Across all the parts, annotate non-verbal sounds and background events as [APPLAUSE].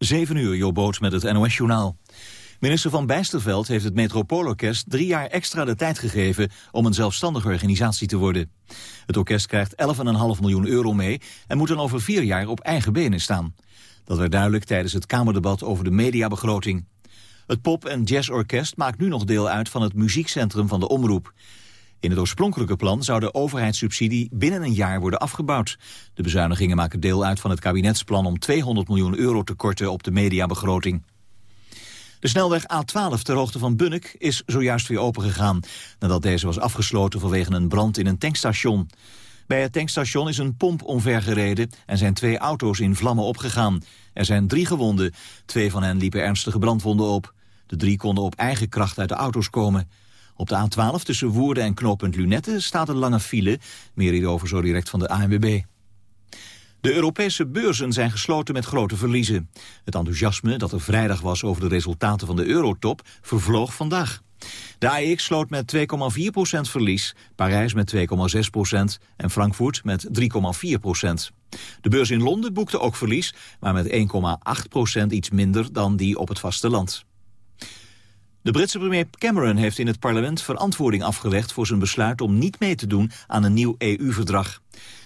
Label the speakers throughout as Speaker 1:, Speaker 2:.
Speaker 1: 7 uur, Joboot met het NOS-journaal. Minister Van Bijsterveld heeft het Metropoolorkest drie jaar extra de tijd gegeven om een zelfstandige organisatie te worden. Het orkest krijgt 11,5 miljoen euro mee en moet dan over vier jaar op eigen benen staan. Dat werd duidelijk tijdens het Kamerdebat over de mediabegroting. Het pop- en jazzorkest maakt nu nog deel uit van het muziekcentrum van de Omroep. In het oorspronkelijke plan zou de overheidssubsidie binnen een jaar worden afgebouwd. De bezuinigingen maken deel uit van het kabinetsplan om 200 miljoen euro te korten op de mediabegroting. De snelweg A12 ter hoogte van Bunnik is zojuist weer opengegaan... nadat deze was afgesloten vanwege een brand in een tankstation. Bij het tankstation is een pomp omvergereden en zijn twee auto's in vlammen opgegaan. Er zijn drie gewonden. Twee van hen liepen ernstige brandwonden op. De drie konden op eigen kracht uit de auto's komen. Op de A12 tussen Woerden en knooppunt Lunette staat een lange file. Meer hierover zo direct van de ANWB. De Europese beurzen zijn gesloten met grote verliezen. Het enthousiasme dat er vrijdag was over de resultaten van de eurotop vervloog vandaag. De AEX sloot met 2,4% verlies, Parijs met 2,6% en Frankfurt met 3,4% De beurs in Londen boekte ook verlies, maar met 1,8% iets minder dan die op het vasteland. De Britse premier Cameron heeft in het parlement verantwoording afgelegd voor zijn besluit om niet mee te doen aan een nieuw EU-verdrag.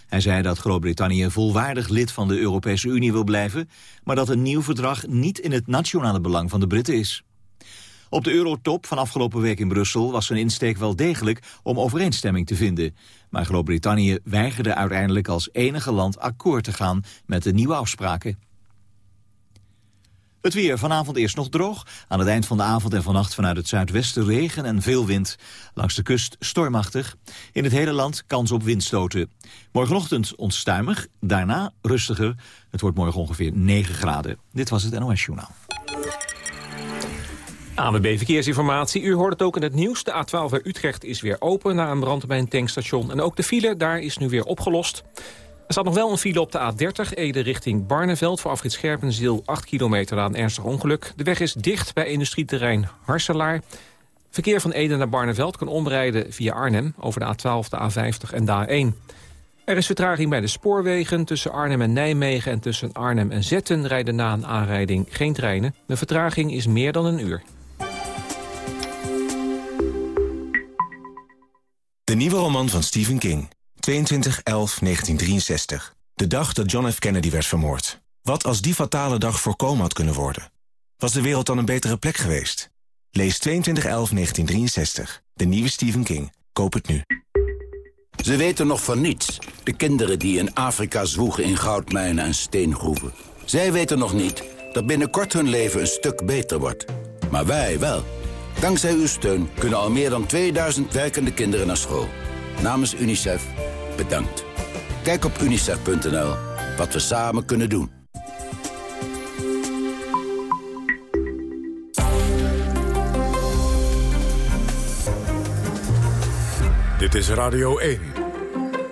Speaker 1: Hij zei dat Groot-Brittannië volwaardig lid van de Europese Unie wil blijven, maar dat een nieuw verdrag niet in het nationale belang van de Britten is. Op de eurotop van afgelopen week in Brussel was zijn insteek wel degelijk om overeenstemming te vinden. Maar Groot-Brittannië weigerde uiteindelijk als enige land akkoord te gaan met de nieuwe afspraken. Het weer vanavond eerst nog droog. Aan het eind van de avond en vannacht vanuit het zuidwesten regen en veel wind. Langs de kust stormachtig. In het hele land kans op windstoten. Morgenochtend onstuimig, daarna rustiger. Het wordt morgen ongeveer 9 graden. Dit was het NOS Journaal.
Speaker 2: ANWB Verkeersinformatie. U hoort het ook in het nieuws. De A12 bij Utrecht is weer open na een brand bij een tankstation. En ook de file daar is nu weer opgelost. Er staat nog wel een file op de A30, Ede richting Barneveld... voor afrit Scherpenzeel, 8 kilometer een ernstig ongeluk. De weg is dicht bij industrieterrein Harselaar. Verkeer van Ede naar Barneveld kan omrijden via Arnhem... over de A12, de A50 en de A1. Er is vertraging bij de spoorwegen. Tussen Arnhem en Nijmegen en tussen Arnhem en Zetten... rijden na een aanrijding geen treinen. De vertraging is meer dan een uur.
Speaker 3: De nieuwe roman van Stephen King. 22-11-1963. De dag dat John F. Kennedy werd vermoord. Wat als die fatale dag voorkomen had kunnen worden? Was de wereld dan een betere plek geweest? Lees 22-11-1963. De nieuwe Stephen King. Koop het nu.
Speaker 4: Ze weten nog van niets. De kinderen die in Afrika zwoegen in goudmijnen en steengroeven. Zij weten nog niet dat binnenkort hun leven een stuk beter wordt. Maar wij wel. Dankzij uw steun kunnen al meer dan 2000 werkende kinderen naar school. Namens UNICEF, bedankt. Kijk op unicef.nl wat we samen kunnen doen.
Speaker 5: Dit is Radio 1,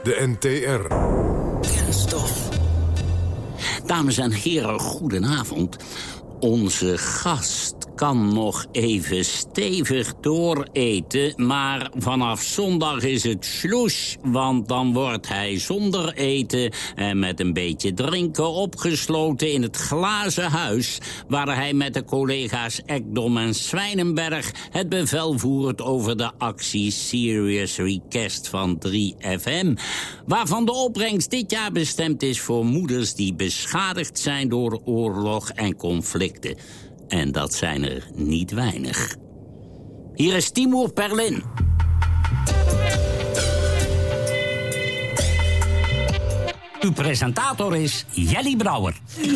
Speaker 5: de NTR.
Speaker 6: Kenstof. Dames en heren, goedenavond. Onze gast kan nog even stevig dooreten... maar vanaf zondag is het sloes, want dan wordt hij zonder eten... en met een beetje drinken opgesloten in het glazen huis... waar hij met de collega's Ekdom en Zwijnenberg... het bevel voert over de actie Serious Request van 3FM... waarvan de opbrengst dit jaar bestemd is voor moeders... die beschadigd zijn door oorlog en En dat zijn er niet weinig. Hier is Timo Perlin. Uw presentator is Jelly Brouwer.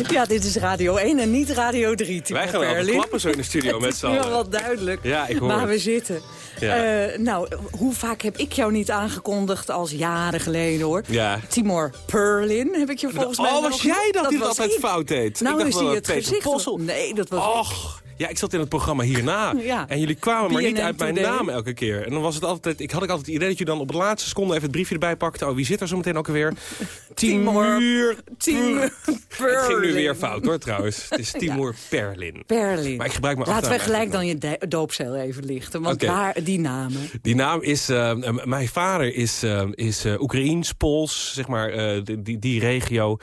Speaker 7: Ja, dit is Radio 1 en niet Radio 3. Timo
Speaker 2: Wij gaan wel klappen zo in de studio met [LAUGHS] z'n
Speaker 7: Het is
Speaker 2: allen.
Speaker 7: wel wat duidelijk
Speaker 2: Ja, ik hoor
Speaker 7: waar
Speaker 2: het.
Speaker 7: we zitten.
Speaker 2: Ja.
Speaker 7: Eh, nou, hoe vaak heb ik jou niet aangekondigd als jaren geleden, hoor.
Speaker 2: Ja.
Speaker 7: Timor Perlin heb ik je volgens mij
Speaker 2: Oh, was jij dat die het
Speaker 7: was
Speaker 2: altijd
Speaker 7: ik.
Speaker 2: fout deed?
Speaker 7: Nou
Speaker 2: ik dacht
Speaker 7: is
Speaker 2: wel
Speaker 7: hij
Speaker 2: dat
Speaker 7: het gezicht. Nee, dat was ik.
Speaker 2: Och,
Speaker 8: Ja, ik zat in het programma hierna. [LAUGHS]
Speaker 7: Ja.
Speaker 8: En jullie kwamen maar niet uit mijn naam elke keer. En dan was het altijd, ik had ik altijd het idee dat je dan op de laatste seconde even het briefje erbij pakte. Oh, wie zit er zo meteen ook alweer? [LAUGHS]
Speaker 7: Timur.
Speaker 8: Timur. [LAUGHS] Het ging nu
Speaker 7: Perlin.
Speaker 8: weer fout hoor trouwens. Het is Timur Perlin.
Speaker 7: Berlin.
Speaker 8: Maar ik gebruik mijn
Speaker 7: Laten we gelijk dan je doopcel even lichten. Want daar, die namen.
Speaker 8: Die naam is... eh, eh, mijn vader is, eh, is eh, Oekraïens, Pools, zeg maar, eh, die, die, regio.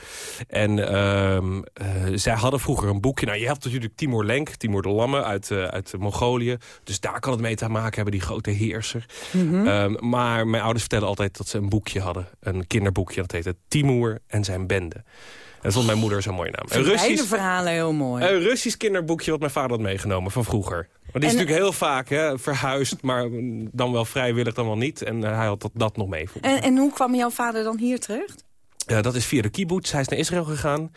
Speaker 8: En ehm, eh, zij hadden vroeger een boekje. Nou, je hebt natuurlijk Timur Lenk, Timur de Lamme uit, eh, uit Mongolië. Dus daar kan het mee te maken hebben, die grote heerser.
Speaker 7: Mhm.
Speaker 8: Ehm, maar mijn ouders vertellen altijd dat ze een boekje hadden. Een kinderboekje, dat heette Timur en zijn bende. En dat vond mijn moeder zo'n mooie naam. Een Russisch,
Speaker 7: verhalen heel mooi.
Speaker 8: een Russisch kinderboekje wat mijn vader had meegenomen van vroeger. Maar die is
Speaker 7: En-
Speaker 8: natuurlijk heel vaak hè, verhuisd, maar dan wel vrijwillig, dan wel niet. En eh, hij had dat, dat nog mee.
Speaker 7: En, en hoe kwam jouw vader dan hier terecht?
Speaker 8: Ja, dat is via de kibbutz. Hij is naar Israël gegaan.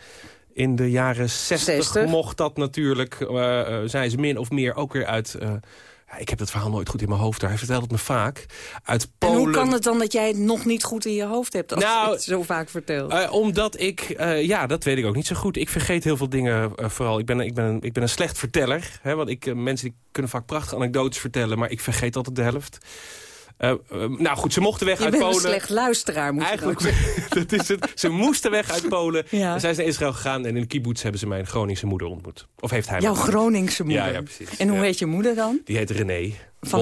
Speaker 8: In de jaren 60,
Speaker 7: 60.
Speaker 8: mocht dat natuurlijk. eh, eh, zijn ze min of meer ook weer uit... eh, ik heb het verhaal nooit goed in mijn hoofd. Hij vertelt het me vaak. Uit
Speaker 7: En
Speaker 8: Polen.
Speaker 7: hoe kan het dan dat jij het nog niet goed in je hoofd hebt... als
Speaker 8: Nou,
Speaker 7: je het zo vaak vertelt?
Speaker 8: Omdat ik, ja, dat weet ik ook niet zo goed. Ik vergeet heel veel dingen vooral. Ik ben, ik, ben een, ik ben een slecht verteller. Hè, want ik, mensen die kunnen vaak prachtige anekdotes vertellen... maar ik vergeet altijd de helft. Eh, eh, nou goed, ze mochten weg
Speaker 7: je
Speaker 8: uit
Speaker 7: bent
Speaker 8: Polen.
Speaker 7: een slecht luisteraar, moet
Speaker 8: Eigenlijk,
Speaker 7: je [LAUGHS]
Speaker 8: dat is het. Ze moesten weg uit Polen.
Speaker 7: Ja.
Speaker 8: En zij is naar Israël gegaan en in de kibbutz hebben ze mijn Groningse moeder ontmoet. Of heeft hij
Speaker 7: Jouw Groningse moeder.
Speaker 8: Ja, ja, precies.
Speaker 7: En hoe
Speaker 8: Ja.
Speaker 7: heet je moeder dan?
Speaker 8: Die heet René.
Speaker 7: Van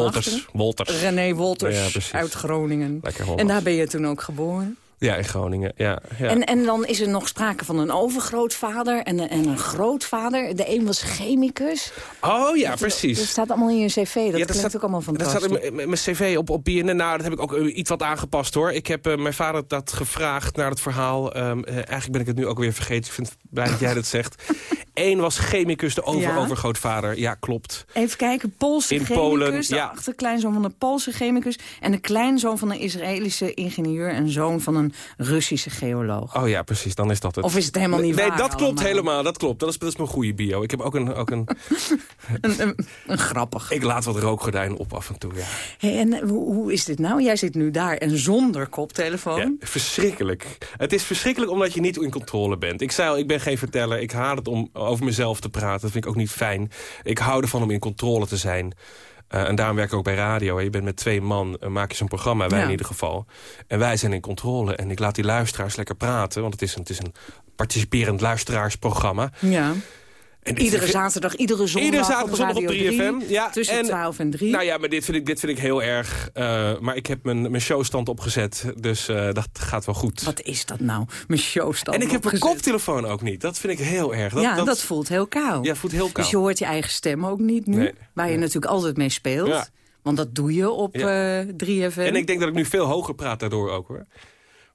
Speaker 8: Wolters.
Speaker 7: René Wolters
Speaker 8: Ja,
Speaker 7: uit Groningen.
Speaker 8: Lekker.
Speaker 7: En daar ben je toen ook geboren.
Speaker 8: Ja, in Groningen. Ja, ja.
Speaker 7: En, en dan is er nog sprake van een overgrootvader en, een- en een grootvader. De een was chemicus.
Speaker 8: oh ja,
Speaker 7: Dat
Speaker 8: precies.
Speaker 7: staat allemaal in je cv. Dat
Speaker 8: Ja,
Speaker 7: klinkt
Speaker 8: staat-
Speaker 7: ook allemaal
Speaker 8: Dat
Speaker 7: fantastisch.
Speaker 8: staat in mijn- mijn cv op, op BNN. Nou, dat heb ik ook eh, iets wat aangepast hoor. Ik heb eh, mijn vader dat gevraagd naar het verhaal. Ehm, eh, eigenlijk ben ik het nu ook weer vergeten. Ik vind het blij dat jij dat zegt. Eén was chemicus, de over
Speaker 7: Ja?
Speaker 8: Ja, klopt.
Speaker 7: Even kijken, Poolse
Speaker 8: In
Speaker 7: chemicus,
Speaker 8: Polen,
Speaker 7: de
Speaker 8: ja.
Speaker 7: achterkleinzoon van een Poolse chemicus... en de kleinzoon van een Israëlische ingenieur... en zoon van een Russische geoloog.
Speaker 8: Oh ja, precies. Dan is dat het.
Speaker 7: Of is het helemaal niet
Speaker 8: nee,
Speaker 7: waar
Speaker 8: dat klopt
Speaker 7: allemaal?
Speaker 8: helemaal. Dat klopt. Dat is, dat is mijn goede bio. Ik heb ook een... Ook een [LAUGHS]
Speaker 7: Een, een, een grappig.
Speaker 8: ik laat wat rookgordijn op af en toe, ja.
Speaker 7: Hey, en hoe, hoe is dit nou? Jij zit nu daar en zonder koptelefoon.
Speaker 8: ja. Verschrikkelijk. Het is verschrikkelijk omdat je niet in controle bent. Ik zei al, ik ben geen verteller. Ik haat het om over mezelf te praten. Dat vind ik ook niet fijn. Ik hou ervan om in controle te zijn. Eh, en daarom werk ik ook bij radio. hè. Je bent met twee man, eh, maak je zo'n programma, wij
Speaker 7: Ja.
Speaker 8: in ieder geval. En wij zijn in controle. En ik laat die luisteraars lekker praten. Want het is een, het is een participerend luisteraarsprogramma.
Speaker 7: Ja.
Speaker 8: En
Speaker 7: Iedere
Speaker 8: ik-
Speaker 7: zaterdag, iedere zondag,
Speaker 8: Iedere zaterdag
Speaker 7: op
Speaker 8: zondag op
Speaker 7: Radio
Speaker 8: 3FM. Ja,
Speaker 7: tussen
Speaker 8: en-
Speaker 7: 12 en 3.
Speaker 8: Nou ja, maar dit vind ik, dit vind ik heel erg. eh, maar ik heb mijn, mijn showstand opgezet. Dus eh, dat gaat wel goed.
Speaker 7: Wat is dat nou? Mijn showstand
Speaker 8: en ik heb mijn
Speaker 7: opgezet.
Speaker 8: koptelefoon ook niet. Dat vind ik heel erg. Dat,
Speaker 7: ja, dat, voelt heel koud.
Speaker 8: Ja, voelt heel koud.
Speaker 7: Dus je hoort je eigen stem ook niet nu.
Speaker 8: Nee.
Speaker 7: Waar je natuurlijk altijd mee speelt.
Speaker 8: Ja.
Speaker 7: Want dat doe je op
Speaker 8: Ja.
Speaker 7: eh 3FM.
Speaker 8: En ik denk dat ik nu veel hoger praat daardoor ook hoor.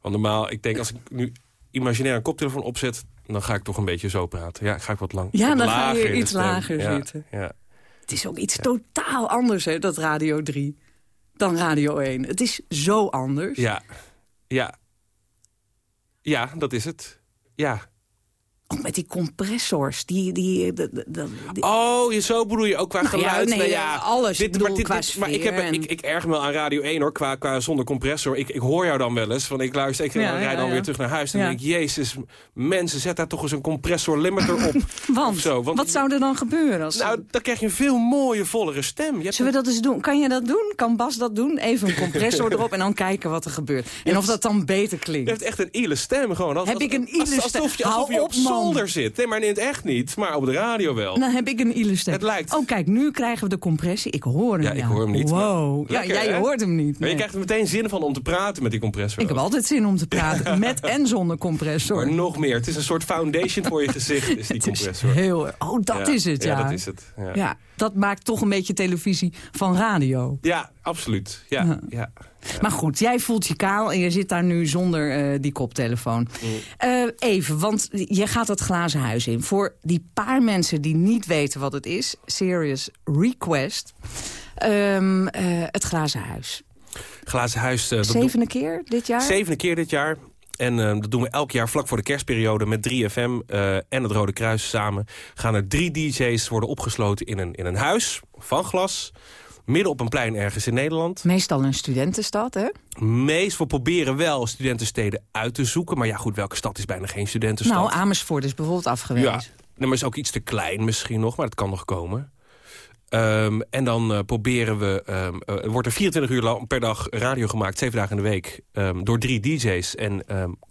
Speaker 8: Want normaal, ik denk als ik nu imaginair een koptelefoon opzet... dan ga ik toch een beetje zo praten. Ja, ga ik wat lang.
Speaker 7: Ja,
Speaker 8: wat
Speaker 7: dan ga je iets lager
Speaker 8: Ja,
Speaker 7: zitten.
Speaker 8: Ja.
Speaker 7: Het is ook iets totaal anders, hè, dat Radio 3. Dan Radio 1. Het is zo anders.
Speaker 8: ja, ja. Ja, dat is het. Ja.
Speaker 7: Ook met die compressors. Die, die, de- de- de- die-
Speaker 8: Oh, je, zo bedoel je ook qua
Speaker 7: Nou ja,
Speaker 8: geluid?
Speaker 7: nee,
Speaker 8: Nou ja,
Speaker 7: alles. Ik bedoel, qua
Speaker 8: maar ik, heb,
Speaker 7: en-
Speaker 8: ik, ik erg me aan Radio 1 hoor, qua, qua zonder compressor. Ik, ik hoor jou dan wel eens, want ik luister, ik
Speaker 7: Ja,
Speaker 8: rijd
Speaker 7: ja,
Speaker 8: dan
Speaker 7: ja.
Speaker 8: weer terug naar huis. En
Speaker 7: Ja.
Speaker 8: denk ik, jezus, mensen, zet daar toch eens een compressor limiter op. [LAUGHS]
Speaker 7: want,
Speaker 8: zo, want-
Speaker 7: wat zou er dan gebeuren? Als
Speaker 8: Nou, dan krijg je een veel mooie, vollere stem. Je hebt
Speaker 7: Zullen we dat eens doen? Kan je dat doen? Kan Bas dat doen? Even een compressor [LAUGHS] erop en dan kijken wat er gebeurt. En of dat dan beter
Speaker 8: Je
Speaker 7: klinkt.
Speaker 8: hebt echt een ile stem gewoon. Als,
Speaker 7: Heb
Speaker 8: als-
Speaker 7: ik een ile stem?
Speaker 8: Alsof je, alsof je op,
Speaker 7: op.
Speaker 8: zolder zit. Nee, maar in het echt niet. Maar op de radio wel.
Speaker 7: Dan heb ik een stem.
Speaker 8: Het lijkt.
Speaker 7: Oh, kijk, nu krijgen we de compressie. Ik hoor hem.
Speaker 8: Ja, ik hoor hem niet, maar-
Speaker 7: Wow. Ja, jij
Speaker 8: hè?
Speaker 7: hoort hem niet.
Speaker 8: Maar je krijgt er meteen zin van om te praten met die compressor.
Speaker 7: Ik heb altijd zin om te praten. [LAUGHS] Met en zonder compressor.
Speaker 8: Maar nog meer. Het is een soort foundation voor je gezicht, is die [LAUGHS]
Speaker 7: Het is
Speaker 8: compressor.
Speaker 7: heel... Oh, dat is het, ja.
Speaker 8: Ja, dat is het. Ja,
Speaker 7: dat maakt toch een beetje televisie van radio.
Speaker 8: Ja, absoluut. Ja, ja.
Speaker 7: Maar goed, jij voelt je kaal en je zit daar nu zonder eh, die koptelefoon.
Speaker 8: Mm.
Speaker 7: Eh, even, want je gaat dat glazen huis in. Voor die paar mensen die niet weten wat het is... Serious Request. Ehm, eh, het glazen huis.
Speaker 8: Glazen huis.
Speaker 7: Zevende keer dit jaar?
Speaker 8: Zevende keer dit jaar. En eh, dat doen we elk jaar vlak voor de kerstperiode met 3FM eh, en het Rode Kruis samen. Gaan er drie DJ's worden opgesloten in een, in een huis van glas. Midden op een plein ergens in Nederland.
Speaker 7: Meestal een studentenstad, hè?
Speaker 8: Meest, we proberen wel studentensteden uit te zoeken. Maar ja goed, welke stad is bijna geen studentenstad?
Speaker 7: Nou, Amersfoort is bijvoorbeeld afgewezen.
Speaker 8: Ja, nummer is ook iets te klein misschien nog, maar het kan nog komen. Ehm, en dan eh, proberen we... er wordt er 24 uur per dag radio gemaakt, zeven dagen in de week... ehm, door drie DJ's en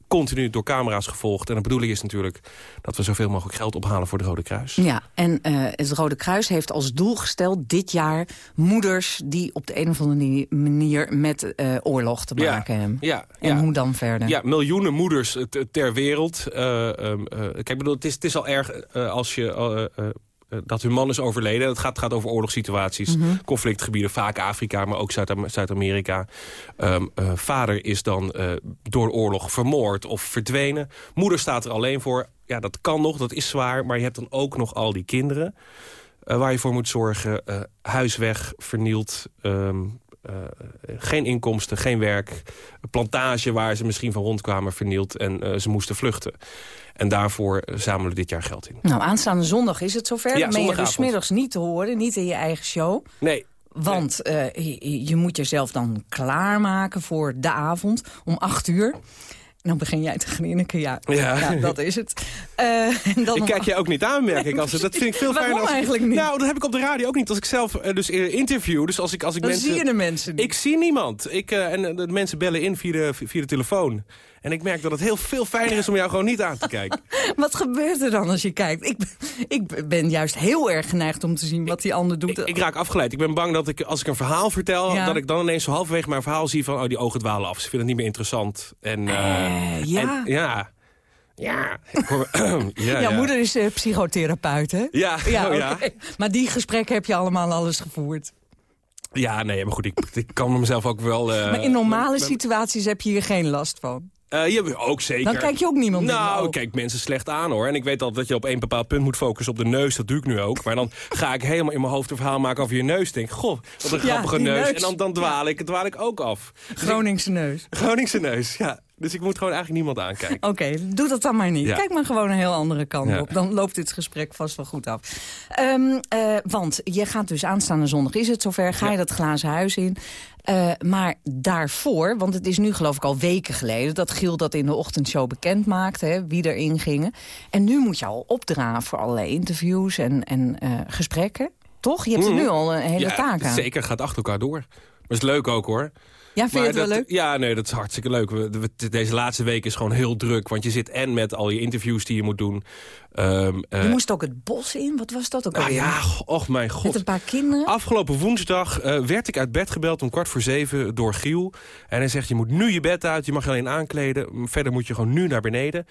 Speaker 8: continu door camera's gevolgd. En de bedoeling is natuurlijk dat we zoveel mogelijk geld ophalen voor het Rode Kruis.
Speaker 7: Ja, en eh, het Rode Kruis heeft als doel gesteld dit jaar moeders die op de een of andere manier met oorlog te maken hebben.
Speaker 8: ja,
Speaker 7: En
Speaker 8: ja.
Speaker 7: hoe dan verder?
Speaker 8: Ja, miljoenen moeders ter wereld. Ehm, eh, kijk, ik bedoel, het is, het is al erg als je... eh, dat hun man is overleden. Het gaat, gaat over oorlogssituaties, conflictgebieden, vaak Afrika, maar ook Zuid- Zuid-Amerika. Ehm, eh, vader is dan eh, door oorlog vermoord of verdwenen. Moeder staat er alleen voor. Ja, dat kan nog, dat is zwaar, maar je hebt dan ook nog al die kinderen waar je voor moet zorgen. Huis weg, vernield, ehm, eh, geen inkomsten, geen werk. Een plantage waar ze misschien van rondkwamen vernield en eh, ze moesten vluchten. En daarvoor eh, zamelen we dit jaar geld in.
Speaker 7: Nou, aanstaande zondag is het zover.
Speaker 8: Ja,
Speaker 7: dan ben je dus middags niet te horen, niet in je eigen show.
Speaker 8: Nee,
Speaker 7: Want eh, je, je moet jezelf dan klaarmaken voor de avond om acht uur. Dan begin jij te grinniken, ja.
Speaker 8: Ja.
Speaker 7: dat is het. Eh, en dan
Speaker 8: ik kijk je ook niet aan, merk ik. Als, dat vind ik veel [LAUGHS]
Speaker 7: Waarom
Speaker 8: fijner. Als,
Speaker 7: eigenlijk niet?
Speaker 8: Nou, dat heb ik op de radio ook niet. Als ik zelf eh, dus eh, interview, dus als ik, als ik
Speaker 7: Dan
Speaker 8: mensen...
Speaker 7: zie je de mensen niet.
Speaker 8: Ik zie niemand. Ik, en de mensen bellen in via de, via de telefoon. En ik merk dat het heel veel fijner is om jou gewoon niet aan te kijken. [LAUGHS]
Speaker 7: Wat gebeurt er dan als je kijkt? Ik, ik ben juist heel erg geneigd om te zien wat die ander doet.
Speaker 8: Ik, ik raak afgeleid. Ik ben bang dat ik, als ik een verhaal vertel...
Speaker 7: Ja.
Speaker 8: dat ik dan ineens zo halverwege mijn verhaal zie van... oh, die ogen dwalen af. Ze vinden het niet meer interessant. En, eh,
Speaker 7: Eh, ja.
Speaker 8: en- ja. Ja. [CLEARS THROAT] Ja, [LAUGHS]
Speaker 7: Jouw moeder is eh, psychotherapeut, hè?
Speaker 8: Ja,
Speaker 7: Ja, [LAUGHS]
Speaker 8: oh, ja.
Speaker 7: Maar die gesprekken heb je allemaal alles gevoerd.
Speaker 8: Ja, nee, maar goed, ik, ik kan mezelf ook wel...
Speaker 7: maar in normale situaties heb je hier geen last van.
Speaker 8: Eh, ja, ook zeker.
Speaker 7: Dan kijk je ook niemand
Speaker 8: Nou, ik kijk mensen slecht aan hoor. En ik weet al dat je op één bepaald punt moet focussen op de neus. Dat doe ik nu ook. Maar dan ga ik helemaal in mijn hoofd een verhaal maken over je neus. Denk, goh, wat een
Speaker 7: Ja,
Speaker 8: grappige neus.
Speaker 7: neus.
Speaker 8: En dan, dan dwaal, ik, dwaal ik ook af.
Speaker 7: Groningse neus.
Speaker 8: Groningse neus, ja. Dus ik moet gewoon eigenlijk niemand aankijken.
Speaker 7: Oké, doe dat dan maar niet.
Speaker 8: Ja.
Speaker 7: Kijk maar gewoon een heel andere kant
Speaker 8: Ja.
Speaker 7: op. Dan loopt dit gesprek vast wel goed af. Ehm, eh, want je gaat dus aanstaande zondag, is het zover, ga je dat glazen huis in. Eh, maar daarvoor, want het is nu geloof ik al weken geleden... dat Giel dat in de ochtendshow bekend maakte, hè, wie erin gingen. En nu moet je al opdraven voor allerlei interviews en, en eh, gesprekken. Toch? Je hebt er nu al een hele
Speaker 8: Mhm. ja,
Speaker 7: taak aan.
Speaker 8: zeker. gaat achter elkaar door. Maar is leuk ook hoor.
Speaker 7: Ja, vind je het wel
Speaker 8: dat-
Speaker 7: leuk?
Speaker 8: Ja, nee, dat is hartstikke leuk. We, we- deze laatste week is gewoon heel druk. Want je zit en met al je interviews die je moet doen. Ehm, eh,
Speaker 7: Je moest ook het bos in. Wat was dat ook
Speaker 8: ah,
Speaker 7: alweer?
Speaker 8: ja, och mijn
Speaker 7: Met
Speaker 8: god.
Speaker 7: een paar kinderen.
Speaker 8: Afgelopen woensdag eh, werd ik uit bed gebeld om kwart voor zeven door Giel. En hij zegt, je moet nu je bed uit, je mag je alleen aankleden. Verder moet je gewoon nu naar beneden.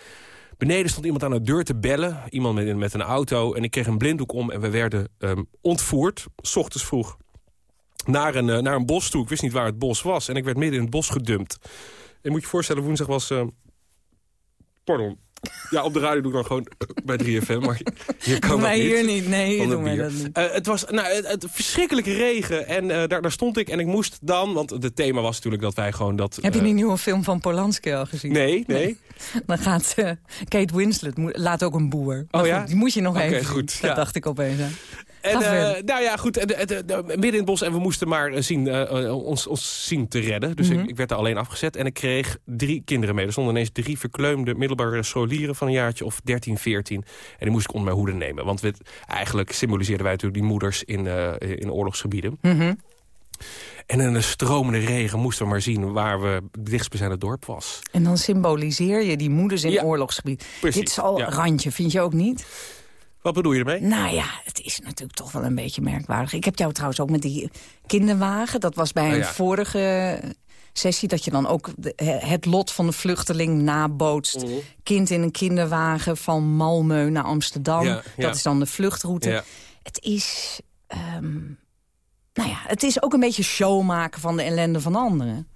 Speaker 8: Beneden stond iemand aan de deur te bellen. Iemand met, met een auto. En ik kreeg een blinddoek om en we werden ehm, ontvoerd. S ochtends vroeg. Naar een, eh, naar een bos toe. Ik wist niet waar het bos was. En ik werd midden in het bos gedumpt. En moet je je voorstellen, woensdag was... eh, pardon. Ja, op de radio doe ik dan gewoon [COUGHS] bij 3FM. Maar hier kan dat
Speaker 7: hier niet. Nee, mij
Speaker 8: bier.
Speaker 7: dat niet.
Speaker 8: Eh, het was nou, het, het verschrikkelijke regen. En daar, daar stond ik. En ik moest dan, want het thema was natuurlijk dat wij gewoon dat...
Speaker 7: Heb je die nieuwe film van Polanski al gezien?
Speaker 8: Nee, nee. [LAUGHS]
Speaker 7: Dan gaat Kate Winslet, laat ook een boer. Maar
Speaker 8: Oh ja?
Speaker 7: die moet je nog
Speaker 8: Oké,
Speaker 7: even
Speaker 8: goed,
Speaker 7: Dat
Speaker 8: ja.
Speaker 7: dacht ik opeens.
Speaker 8: En, eh, nou ja, goed. en, midden in het bos. En we moesten maar eh, zien, eh, ons, ons zien te redden. Dus
Speaker 7: Mhm.
Speaker 8: ik, ik werd er alleen afgezet. En ik kreeg drie kinderen mee. Er stonden ineens drie verkleumde middelbare scholieren van een jaartje of 13, 14. En die moest ik onder mijn hoede nemen. Want we, eigenlijk symboliseerden wij natuurlijk die moeders in, in oorlogsgebieden.
Speaker 7: Mhm.
Speaker 8: En in de stromende regen moesten we maar zien waar we het dichtstbijzijnde dorp was.
Speaker 7: En dan symboliseer je die moeders in
Speaker 8: Ja,
Speaker 7: oorlogsgebied.
Speaker 8: precies,
Speaker 7: Dit is al
Speaker 8: ja.
Speaker 7: een randje, vind je ook niet?
Speaker 8: Wat bedoel je ermee?
Speaker 7: Nou ja, het is natuurlijk toch wel een beetje merkwaardig. Ik heb jou trouwens ook met die kinderwagen. Dat was bij
Speaker 8: Oh
Speaker 7: een
Speaker 8: ja.
Speaker 7: vorige sessie... dat je dan ook de- het lot van de vluchteling nabootst.
Speaker 8: Mhm.
Speaker 7: Kind in een kinderwagen van Malmö naar Amsterdam.
Speaker 8: Ja, ja.
Speaker 7: Dat is dan de vluchtroute. Het is... ehm, nou ja, het is ook een beetje show maken van de ellende van anderen.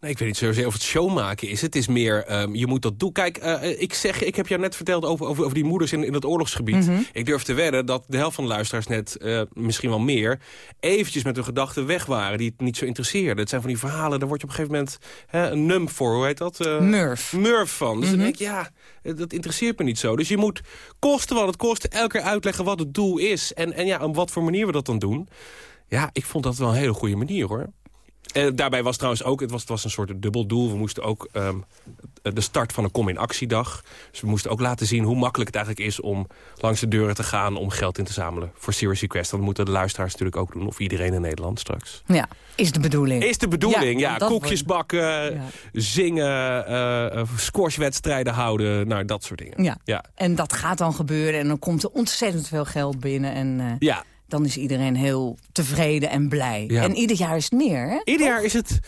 Speaker 8: Nee, ik weet niet zozeer of het show maken is. Het is meer, ehm, je moet dat doen. Kijk, eh, ik, zeg, ik heb jou net verteld over, over, over die moeders in, in het oorlogsgebied.
Speaker 7: Mhm.
Speaker 8: Ik durf te wedden dat de helft van de luisteraars net, eh, misschien wel meer... eventjes met hun gedachten weg waren, die het niet zo interesseerden. Het zijn van die verhalen, daar word je op een gegeven moment hè, een num voor, hoe heet dat? Eh,
Speaker 7: Murf.
Speaker 8: Murf van. Dus
Speaker 7: Mhm.
Speaker 8: dan denk ik, ja, dat interesseert me niet zo. Dus je moet kosten wat het kost, elke keer uitleggen wat het doel is. En, en ja, op wat voor manier we dat dan doen. Ja, ik vond dat wel een hele goede manier, hoor. En daarbij was trouwens ook, het was, het was een soort dubbel doel. We moesten ook ehm, de start van een Kom in Actiedag. Dus we moesten ook laten zien hoe makkelijk het eigenlijk is... om langs de deuren te gaan om geld in te zamelen voor Serious Request. Dat moeten de luisteraars natuurlijk ook doen. Of iedereen in Nederland straks.
Speaker 7: Ja, is de bedoeling.
Speaker 8: Is de bedoeling, ja. koekjes bakken, zingen, uh, squashwedstrijden houden. Nou, dat soort dingen.
Speaker 7: Ja. ja. En dat gaat dan gebeuren en dan komt er ontzettend veel geld binnen. En, uh, ja dan is iedereen heel tevreden en blij. En ieder jaar is het meer, hè?
Speaker 8: Ieder jaar is het...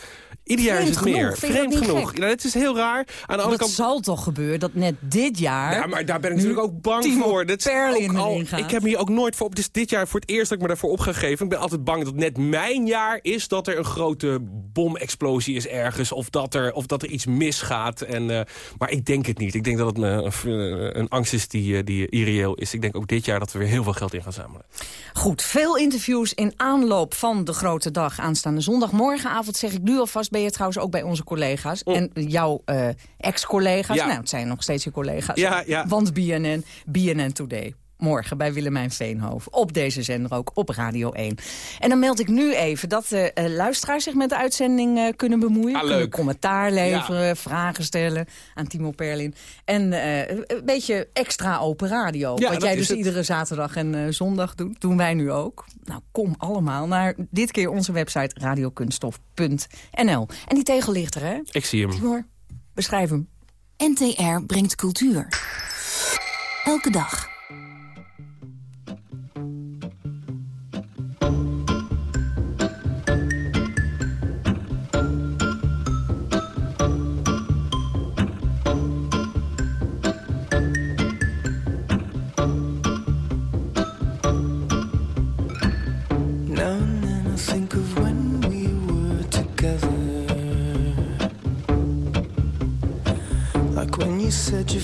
Speaker 8: Ieder jaar is het
Speaker 7: genoeg.
Speaker 8: meer. Vreemd genoeg. Nou, het is heel raar. Aan
Speaker 7: de andere kant... zal toch gebeuren dat net dit jaar...
Speaker 8: Ja, maar daar ben ik natuurlijk ook bang voor. Dat
Speaker 7: ook al,
Speaker 8: ik heb me hier ook nooit voor op. Dus dit jaar voor het eerst dat ik me daarvoor opgegeven. Ik ben altijd bang dat net mijn jaar is dat er een grote bomexplosie is ergens. Of dat er, of dat er iets misgaat. En, uh, maar ik denk het niet. Ik denk dat het een, een angst is die, eh, die irreëel is. Ik denk ook dit jaar dat we weer heel veel geld in gaan zamelen.
Speaker 7: Goed, veel interviews in aanloop van de grote dag aanstaande zondag. Morgenavond zeg ik nu alvast ben je trouwens ook bij onze collega's. Oh. En jouw uh, ex-collega's, nou het zijn nog steeds je collega's.
Speaker 8: Ja, ja.
Speaker 7: Want BNN, BNN Today morgen bij Willemijn Veenhoven. Op deze zender ook, op Radio 1. En dan meld ik nu even dat de uh, luisteraars zich met de uitzending uh, kunnen bemoeien.
Speaker 8: Ah,
Speaker 7: kunnen commentaar leveren, vragen stellen aan Timo Perlin. En uh, een beetje extra open radio. Ja, wat jij dus iedere zaterdag en zondag doet, doen wij nu ook. Nou, kom allemaal naar dit keer onze website radiokunststof.nl. En die tegel ligt er, hè?
Speaker 8: Ik zie hem.
Speaker 7: Timor, beschrijf hem.
Speaker 9: NTR brengt cultuur. Elke dag.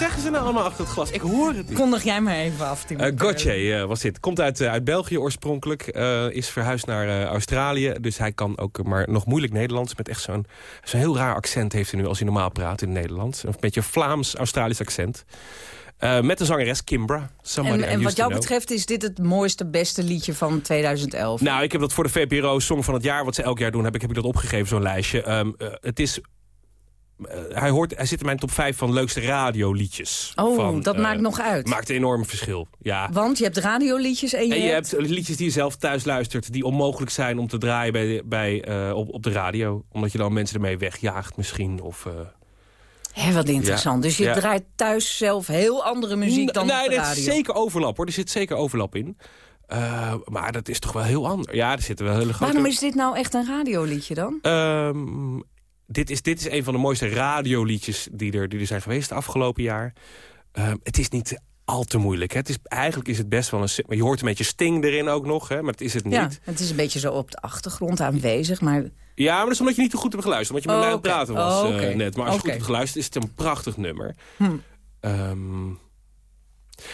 Speaker 8: zeggen ze nou allemaal achter het glas? Ik hoor het niet.
Speaker 7: Kondig jij maar even af, Timo.
Speaker 8: Uh, Gauthier was dit. Komt uit, uit België oorspronkelijk. is verhuisd naar Australië. Dus hij kan ook maar nog moeilijk Nederlands. Met echt zo'n zo'n heel raar accent heeft hij nu als hij normaal praat in het Nederlands. Een beetje Vlaams-Australisch accent. Uh, met de zangeres Kimbra.
Speaker 7: En, en wat jou betreft is dit het mooiste, beste liedje van 2011?
Speaker 8: Nou, ik heb dat voor de VPRO Song van het Jaar, wat ze elk jaar doen, heb ik, heb ik dat opgegeven, zo'n lijstje. Um, uh, het is hij, hoort, hij zit in mijn top 5 van leukste radioliedjes.
Speaker 7: Oh,
Speaker 8: van,
Speaker 7: dat maakt nog uit.
Speaker 8: Maakt een enorm verschil, ja.
Speaker 7: Want je hebt radioliedjes en je,
Speaker 8: en je
Speaker 7: hebt...
Speaker 8: hebt... liedjes die je zelf thuis luistert... die onmogelijk zijn om te draaien bij, bij, uh, op, op de radio. Omdat je dan mensen ermee wegjaagt misschien. Of, uh...
Speaker 7: Hé, wat interessant. Ja. Dus je ja. draait thuis zelf heel andere muziek dan
Speaker 8: nee,
Speaker 7: op de
Speaker 8: radio?
Speaker 7: Nee,
Speaker 8: er is zeker overlap hoor. Er zit zeker overlap in. Uh, maar dat is toch wel heel anders. Ja, er zitten wel hele grote...
Speaker 7: Waarom is dit nou echt een radioliedje dan?
Speaker 8: Um, dit, is, dit is een van de mooiste radioliedjes die er, die er zijn geweest het afgelopen jaar. Uh, het is niet al te moeilijk. Hè. Het is, eigenlijk is het best wel een... Je hoort een beetje Sting erin ook nog, hè, maar het is het niet.
Speaker 7: Ja, het is een beetje zo op de achtergrond aanwezig, maar...
Speaker 8: Ja, maar dat is omdat je niet te goed hebt geluisterd. Omdat je met
Speaker 7: oh,
Speaker 8: aan het praten was
Speaker 7: oh, okay.
Speaker 8: uh, net. Maar als je
Speaker 7: okay.
Speaker 8: goed hebt geluisterd, is het een prachtig nummer.
Speaker 7: Hm.
Speaker 8: Um,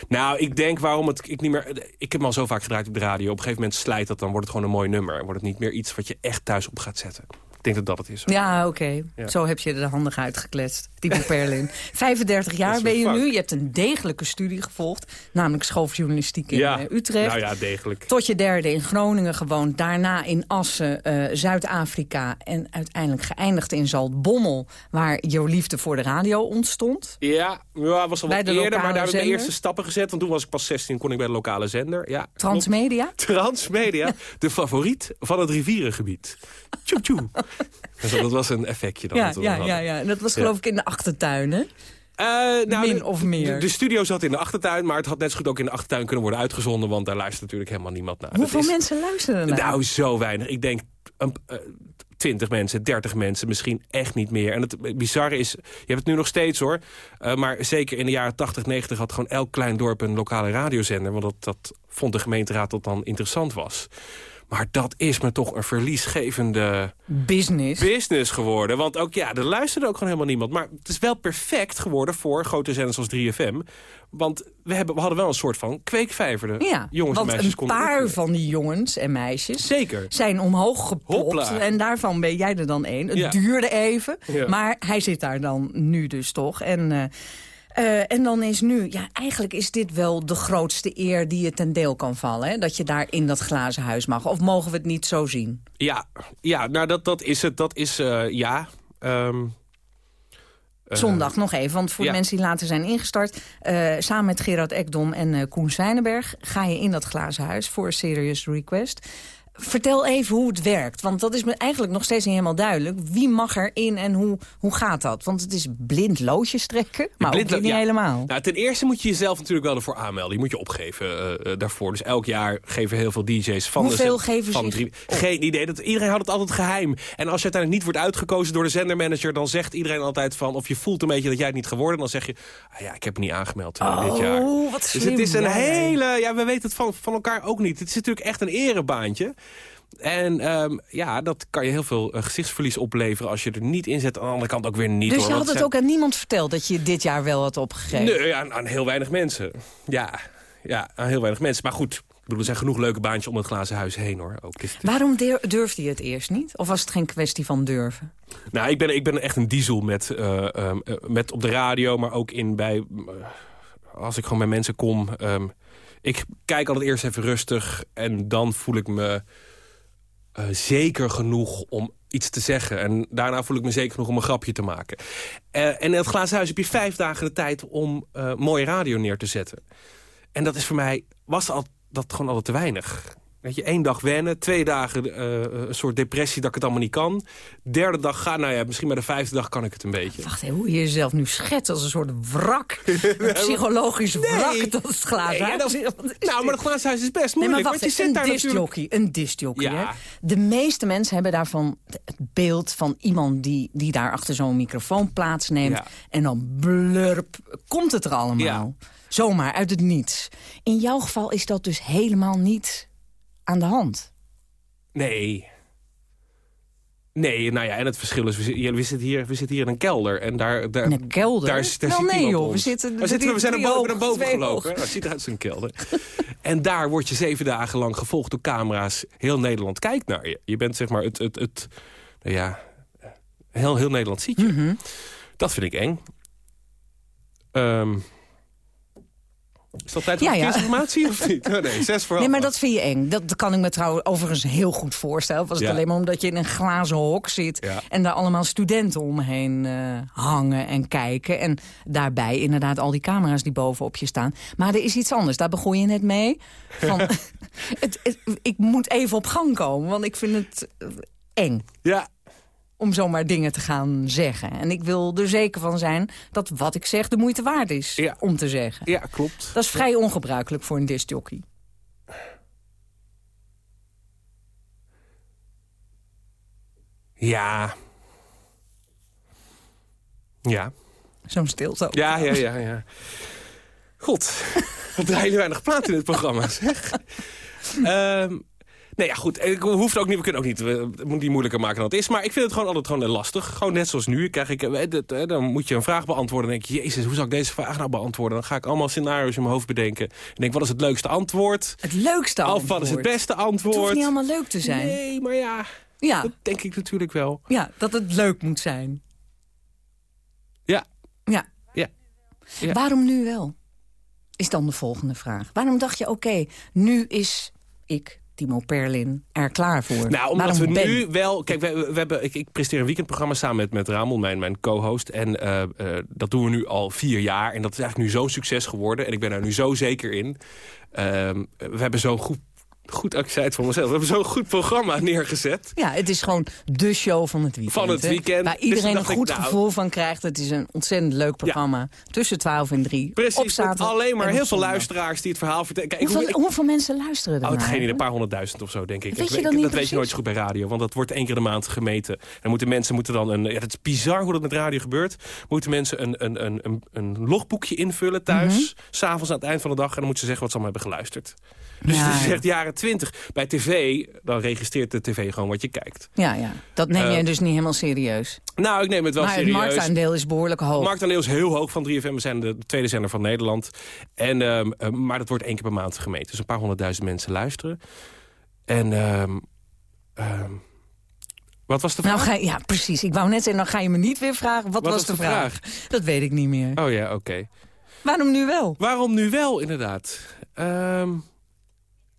Speaker 8: nou, ik denk waarom het... Ik, niet meer, ik heb hem al zo vaak gedraaid op de radio. Op een gegeven moment slijt dat, dan wordt het gewoon een mooi nummer. Wordt het niet meer iets wat je echt thuis op gaat zetten. Ik denk dat dat het is.
Speaker 7: Ja, oké. Okay. Ja. Zo heb je er handig uitgekletst. Timo Perlin. [LAUGHS] 35 jaar ben je vak. nu. Je hebt een degelijke studie gevolgd. Namelijk schooljournalistiek in
Speaker 8: ja.
Speaker 7: uh, Utrecht.
Speaker 8: Nou ja, degelijk.
Speaker 7: Tot je derde in Groningen gewoond. Daarna in Assen, uh, Zuid-Afrika. En uiteindelijk geëindigd in Zaltbommel. Waar jouw liefde voor de radio ontstond.
Speaker 8: Ja, ja was al wat eerder. Maar daar heb ik de eerste stappen gezet. Want toen was ik pas 16 kon ik bij de lokale zender. Ja,
Speaker 7: Transmedia? [LAUGHS]
Speaker 8: Transmedia. [LAUGHS] de favoriet van het rivierengebied. Tjoe tjoe. [LAUGHS] Dus dat was een effectje dan.
Speaker 7: Ja, ja, ja, ja. En dat was geloof ik in de achtertuin, hè?
Speaker 8: Uh, nou,
Speaker 7: Min of meer.
Speaker 8: De, de, studio zat in de achtertuin, maar het had net zo goed ook in de achtertuin kunnen worden uitgezonden, want daar luistert natuurlijk helemaal niemand naar.
Speaker 7: Hoeveel is, mensen luisteren naar?
Speaker 8: Nou, zo weinig. Ik denk um, uh, 20 mensen, 30 mensen, misschien echt niet meer. En het bizarre is, je hebt het nu nog steeds hoor, uh, maar zeker in de jaren 80, 90 had gewoon elk klein dorp een lokale radiozender, want dat, dat vond de gemeenteraad dat dan interessant was. Maar dat is me toch een verliesgevende
Speaker 7: business.
Speaker 8: business geworden. Want ook, ja, er luisterde ook gewoon helemaal niemand. Maar het is wel perfect geworden voor grote zenders als 3FM. Want we, hebben, we hadden wel een soort van kweekvijver.
Speaker 7: Ja,
Speaker 8: jongens
Speaker 7: want
Speaker 8: en meisjes
Speaker 7: een paar van die jongens en meisjes
Speaker 8: Zeker.
Speaker 7: zijn omhoog gepopt.
Speaker 8: Hopla.
Speaker 7: En daarvan ben jij er dan één. Het
Speaker 8: Ja.
Speaker 7: duurde even,
Speaker 8: Ja.
Speaker 7: maar hij zit daar dan nu dus toch. En... eh, eh, en dan is nu, ja, eigenlijk is dit wel de grootste eer die je ten deel kan vallen. Hè? Dat je daar in dat glazen huis mag. Of mogen we het niet zo zien?
Speaker 8: Ja, ja nou dat, dat is het. Dat is, eh, ja... ehm, eh,
Speaker 7: Zondag nog even, want voor
Speaker 8: ja.
Speaker 7: de mensen die later zijn ingestart... samen met Gerard Ekdom en eh, Koen Zwijnenberg... ga je in dat glazen huis voor Serious Request. Vertel even hoe het werkt, want dat is me eigenlijk nog steeds niet helemaal duidelijk. Wie mag erin en hoe, hoe gaat dat? Want het is blind loodjes trekken, maar
Speaker 8: blind
Speaker 7: ook niet
Speaker 8: ja.
Speaker 7: helemaal.
Speaker 8: Nou, ten eerste moet je jezelf natuurlijk wel ervoor aanmelden. Je moet je opgeven eh, eh, daarvoor. Dus elk jaar geven heel veel DJ's van
Speaker 7: Hoeveel
Speaker 8: de
Speaker 7: geven
Speaker 8: van drie, Geen idee. Dat, iedereen houdt het altijd geheim. En als je uiteindelijk niet wordt uitgekozen door de zendermanager... dan zegt iedereen altijd van... of je voelt een beetje dat jij het niet geworden... dan zeg je, ah ja, ik heb me niet aangemeld eh, dit jaar.
Speaker 7: Oh, wat
Speaker 8: Dus
Speaker 7: slim.
Speaker 8: het is een
Speaker 7: ja.
Speaker 8: hele... Ja, we weten het van, van elkaar ook niet. Het is natuurlijk echt een erebaantje. En ehm, ja, dat kan je heel veel eh, gezichtsverlies opleveren... als je er niet in zet. Aan de andere kant ook weer niet.
Speaker 7: Dus
Speaker 8: hoor,
Speaker 7: je had het
Speaker 8: zijn-
Speaker 7: ook aan niemand verteld dat je dit jaar wel had opgegeven?
Speaker 8: Nee, aan, aan heel weinig mensen. Ja, ja, aan heel weinig mensen. Maar goed, ik bedoel, er zijn genoeg leuke baantjes om het glazen huis heen, hoor. Ook. Het is-
Speaker 7: Waarom dur- durfde je het eerst niet? Of was het geen kwestie van durven?
Speaker 8: Nou, ik ben, ik ben echt een diesel met, eh, ehm, eh, met op de radio, maar ook in bij... als ik gewoon bij mensen kom... ehm, ik kijk altijd eerst even rustig en dan voel ik me eh, zeker genoeg om iets te zeggen. En daarna voel ik me zeker genoeg om een grapje te maken. Eh, en in het glazen huis heb je vijf dagen de tijd om eh, mooie radio neer te zetten. En dat is voor mij, was al, dat gewoon altijd te weinig. Weet je, één dag wennen, twee dagen eh, een soort depressie dat ik het allemaal niet kan. Derde dag gaan, nou ja, misschien bij de vijfde dag kan ik het een beetje.
Speaker 7: Wacht even, hoe je jezelf nu schetst als een soort wrak. [LAUGHS] Een psychologisch wrak dat het glazen
Speaker 8: Nee, ja, dat-
Speaker 7: is.
Speaker 8: Nou, maar het glazen huis is best
Speaker 7: Nee,
Speaker 8: moeilijk.
Speaker 7: maar wacht,
Speaker 8: want je zit
Speaker 7: een
Speaker 8: daar natuurlijk...
Speaker 7: een discjockey,
Speaker 8: Ja.
Speaker 7: De meeste mensen hebben daarvan het beeld van iemand die, die daar achter zo'n microfoon plaatsneemt.
Speaker 8: Ja.
Speaker 7: En dan blurp, komt het er allemaal. Zomaar, uit het niets. In jouw geval is dat dus helemaal niet aan de hand.
Speaker 8: Nee. Nee, nou ja, en het verschil is, we, we, zitten, hier, we zitten hier in een kelder. En daar, daar,
Speaker 7: In een kelder?
Speaker 8: Daar, is- daar
Speaker 7: Wel,
Speaker 8: zit
Speaker 7: nee, joh, we zitten
Speaker 8: Waar zitten we? We zijn er boven, naar boven
Speaker 7: twee
Speaker 8: gelopen. Dat ziet als een kelder. [LAUGHS] en daar word je zeven dagen lang gevolgd door camera's. Heel Nederland kijkt naar je. Je bent zeg maar het... het, het nou ja, heel, heel Nederland ziet je.
Speaker 7: Mhm.
Speaker 8: Dat vind ik eng. Ehm is dat tijd voor
Speaker 7: Ja,
Speaker 8: of niet? Oh, nee, zes voor
Speaker 7: Nee, maar dat vind je eng. Dat, dat kan ik me trouwens overigens heel goed voorstellen. Was het
Speaker 8: Ja.
Speaker 7: alleen maar omdat je in een glazen hok zit... En daar allemaal studenten omheen eh, hangen en kijken. En daarbij inderdaad al die camera's die bovenop je staan. Maar er is iets anders. Daar begon je net mee. Van, [LAUGHS] [LAUGHS] het, het- ik moet even op gang komen, want ik vind het eh, eng.
Speaker 8: Ja,
Speaker 7: om zomaar dingen te gaan zeggen. En ik wil er zeker van zijn dat wat ik zeg de moeite waard is
Speaker 8: Ja.
Speaker 7: om te zeggen.
Speaker 8: ja, klopt.
Speaker 7: Dat is vrij ongebruikelijk voor een discjockey.
Speaker 8: Ja. Ja.
Speaker 7: Zo'n stilte.
Speaker 8: Ja, ja, ja, ja. God, [LAUGHS] wat draaien weinig plaat in dit programma, zeg. [LAUGHS] Ehm, nee, ja, goed. Ik hoeft ook niet, we kunnen ook niet, we niet moeilijker maken dan het is. Maar ik vind het gewoon altijd gewoon lastig. Gewoon net zoals nu. Krijg ik, eh, dit, eh, dan moet je een vraag beantwoorden. Dan denk je, jezus, hoe zal ik deze vraag nou beantwoorden? Dan ga ik allemaal scenario's in mijn hoofd bedenken. En denk, wat is het leukste antwoord?
Speaker 7: Het leukste
Speaker 8: Of
Speaker 7: antwoord.
Speaker 8: wat is het beste
Speaker 7: Het hoeft
Speaker 8: antwoord?
Speaker 7: niet allemaal leuk te zijn.
Speaker 8: Nee, maar ja,
Speaker 7: Ja,
Speaker 8: dat denk ik natuurlijk wel.
Speaker 7: ja, dat het leuk moet zijn.
Speaker 8: Ja,
Speaker 7: Ja.
Speaker 8: ja. Ja.
Speaker 7: Waarom nu wel? Is dan de volgende vraag. Waarom dacht je, oké, nu is ik, Timo Perlin, er klaar voor?
Speaker 8: Nou, omdat
Speaker 7: Waarom
Speaker 8: we
Speaker 7: ben
Speaker 8: nu wel... Kijk, we, we hebben, ik, ik presteer een weekendprogramma samen met, met Ramon, mijn, mijn co-host. En eh, eh, dat doen we nu al vier jaar. En dat is eigenlijk nu zo'n succes geworden. En ik ben er nu zo zeker in. Ehm, we hebben zo'n goed... Goed, ik zei het voor mezelf. We hebben zo'n goed programma neergezet.
Speaker 7: Ja, het is gewoon de show van het weekend.
Speaker 8: Van het
Speaker 7: hè?
Speaker 8: weekend.
Speaker 7: Waar
Speaker 8: Dus
Speaker 7: iedereen een
Speaker 8: ik,
Speaker 7: goed
Speaker 8: nou-
Speaker 7: gevoel van krijgt. Het is een ontzettend leuk programma. Tussen 12 en 3. op
Speaker 8: Precies,
Speaker 7: zaterdag
Speaker 8: alleen maar
Speaker 7: en
Speaker 8: heel
Speaker 7: op
Speaker 8: veel luisteraars die het verhaal vertellen. Kijk,
Speaker 7: Hoeveel,
Speaker 8: hoef- ik-
Speaker 7: hoeveel mensen luisteren er
Speaker 8: Oh, geen idee, een paar honderdduizend of zo, denk ik.
Speaker 7: Weet
Speaker 8: Ik
Speaker 7: je dat niet
Speaker 8: weet je nooit zo goed bij radio, want dat wordt één keer de maand gemeten. Dan moeten mensen moeten dan een. Ja, het is bizar hoe dat met radio gebeurt. Moeten mensen een, een, een, een, een logboekje invullen thuis,
Speaker 7: Mhm.
Speaker 8: s'avonds aan het eind van de dag, en dan moeten ze zeggen wat ze allemaal hebben geluisterd. Dus
Speaker 7: Ja,
Speaker 8: het is echt jaren twintig. Bij tv, dan registreert de tv gewoon wat je kijkt.
Speaker 7: Ja, ja. Dat neem je
Speaker 8: Eh,
Speaker 7: dus niet helemaal serieus.
Speaker 8: Nou, ik neem het wel
Speaker 7: maar het
Speaker 8: serieus.
Speaker 7: marktaandeel is behoorlijk hoog.
Speaker 8: Marktaandeel is heel hoog van 3FM. We zijn de tweede zender van Nederland. En, ehm, eh, maar dat wordt één keer per maand gemeten. Dus een paar honderdduizend mensen luisteren. En... ehm, ehm, wat was de vraag?
Speaker 7: Nou, ga je, ja, precies. Ik wou net zeggen, dan ga je me niet weer vragen. Wat, was, de, vraag? Dat weet ik niet meer.
Speaker 8: Oh ja, oké.
Speaker 7: Waarom nu wel?
Speaker 8: Waarom nu wel, inderdaad? Ehm,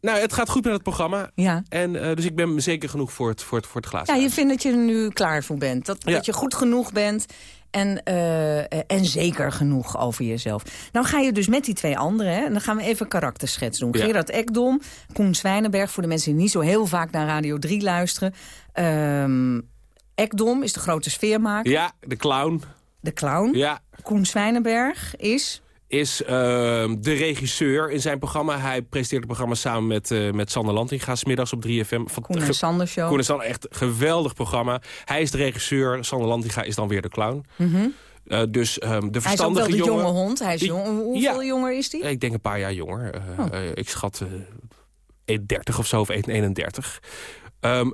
Speaker 8: nou, het gaat goed met het programma.
Speaker 7: Ja.
Speaker 8: En, eh, dus ik ben zeker genoeg voor het, voor het, voor het glazen
Speaker 7: Ja, je vindt dat je er nu klaar voor bent. Dat,
Speaker 8: Ja.
Speaker 7: dat je goed genoeg bent en, eh, en zeker genoeg over jezelf. Nou ga je dus met die twee anderen, hè, en dan gaan we even karakterschets doen.
Speaker 8: Ja.
Speaker 7: Gerard Ekdom, Koen Zwijnenberg, voor de mensen die niet zo heel vaak naar Radio 3 luisteren. Ehm Ekdom is de grote sfeermaker,
Speaker 8: Ja, de clown.
Speaker 7: de clown.
Speaker 8: Ja,
Speaker 7: Koen Zwijnenberg is...
Speaker 8: is ehm, de regisseur in zijn programma. Hij presenteert het programma samen met, eh met Sander Lantinga... middags op 3FM. Van,
Speaker 7: Koen en Sander Show.
Speaker 8: Koen en Sander, echt een geweldig programma. Hij is de regisseur, Sander Lantinga is dan weer de clown. Eh, dus ehm, de
Speaker 7: Mhm. Hij is ook
Speaker 8: verstandige
Speaker 7: wel de
Speaker 8: jongen...
Speaker 7: jonge hond. Hij is
Speaker 8: Die-
Speaker 7: jong, hoeveel
Speaker 8: Ja.
Speaker 7: jonger is hij?
Speaker 8: Ik denk een paar jaar jonger. Eh,
Speaker 7: Oh.
Speaker 8: ik schat eh 30 of zo, of 31. Ehm,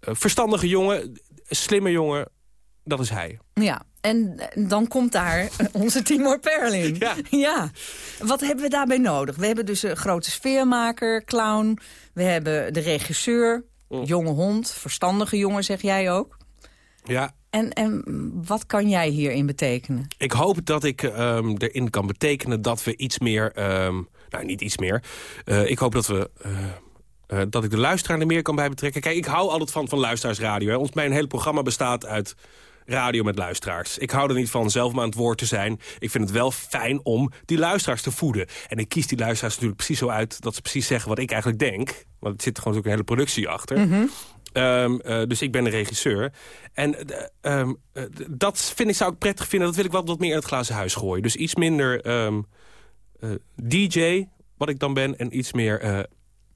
Speaker 8: eh, verstandige jongen, slimme jongen, dat is hij.
Speaker 7: Ja, en dan komt daar [LAUGHS] onze Timor Perlin.
Speaker 8: Ja.
Speaker 7: ja. Wat hebben we daarbij nodig? We hebben dus een grote sfeermaker, clown. We hebben de regisseur,
Speaker 8: Mm.
Speaker 7: jonge hond, verstandige jongen, zeg jij ook.
Speaker 8: Ja,
Speaker 7: En, en wat kan jij hierin betekenen?
Speaker 8: Ik hoop dat ik ehm, erin kan betekenen dat we iets meer... ehm, nou, niet iets meer. Eh, ik hoop dat we... eh, eh, dat ik de luisteraar er meer kan bij betrekken. Kijk, ik hou altijd van, van luisteraarsradio. Hè. Ons, mijn hele programma bestaat uit radio met luisteraars. Ik hou er niet van zelf maar aan het woord te zijn. Ik vind het wel fijn om die luisteraars te voeden. En ik kies die luisteraars natuurlijk precies zo uit... dat ze precies zeggen wat ik eigenlijk denk. Want er zit gewoon ook een hele productie achter. Ehm, eh, dus ik ben een regisseur. En eh, ehm, eh, dat vind ik, zou ik prettig vinden. Dat wil ik wel wat meer in het glazen huis gooien. Dus iets minder ehm, eh, DJ, wat ik dan ben, en iets meer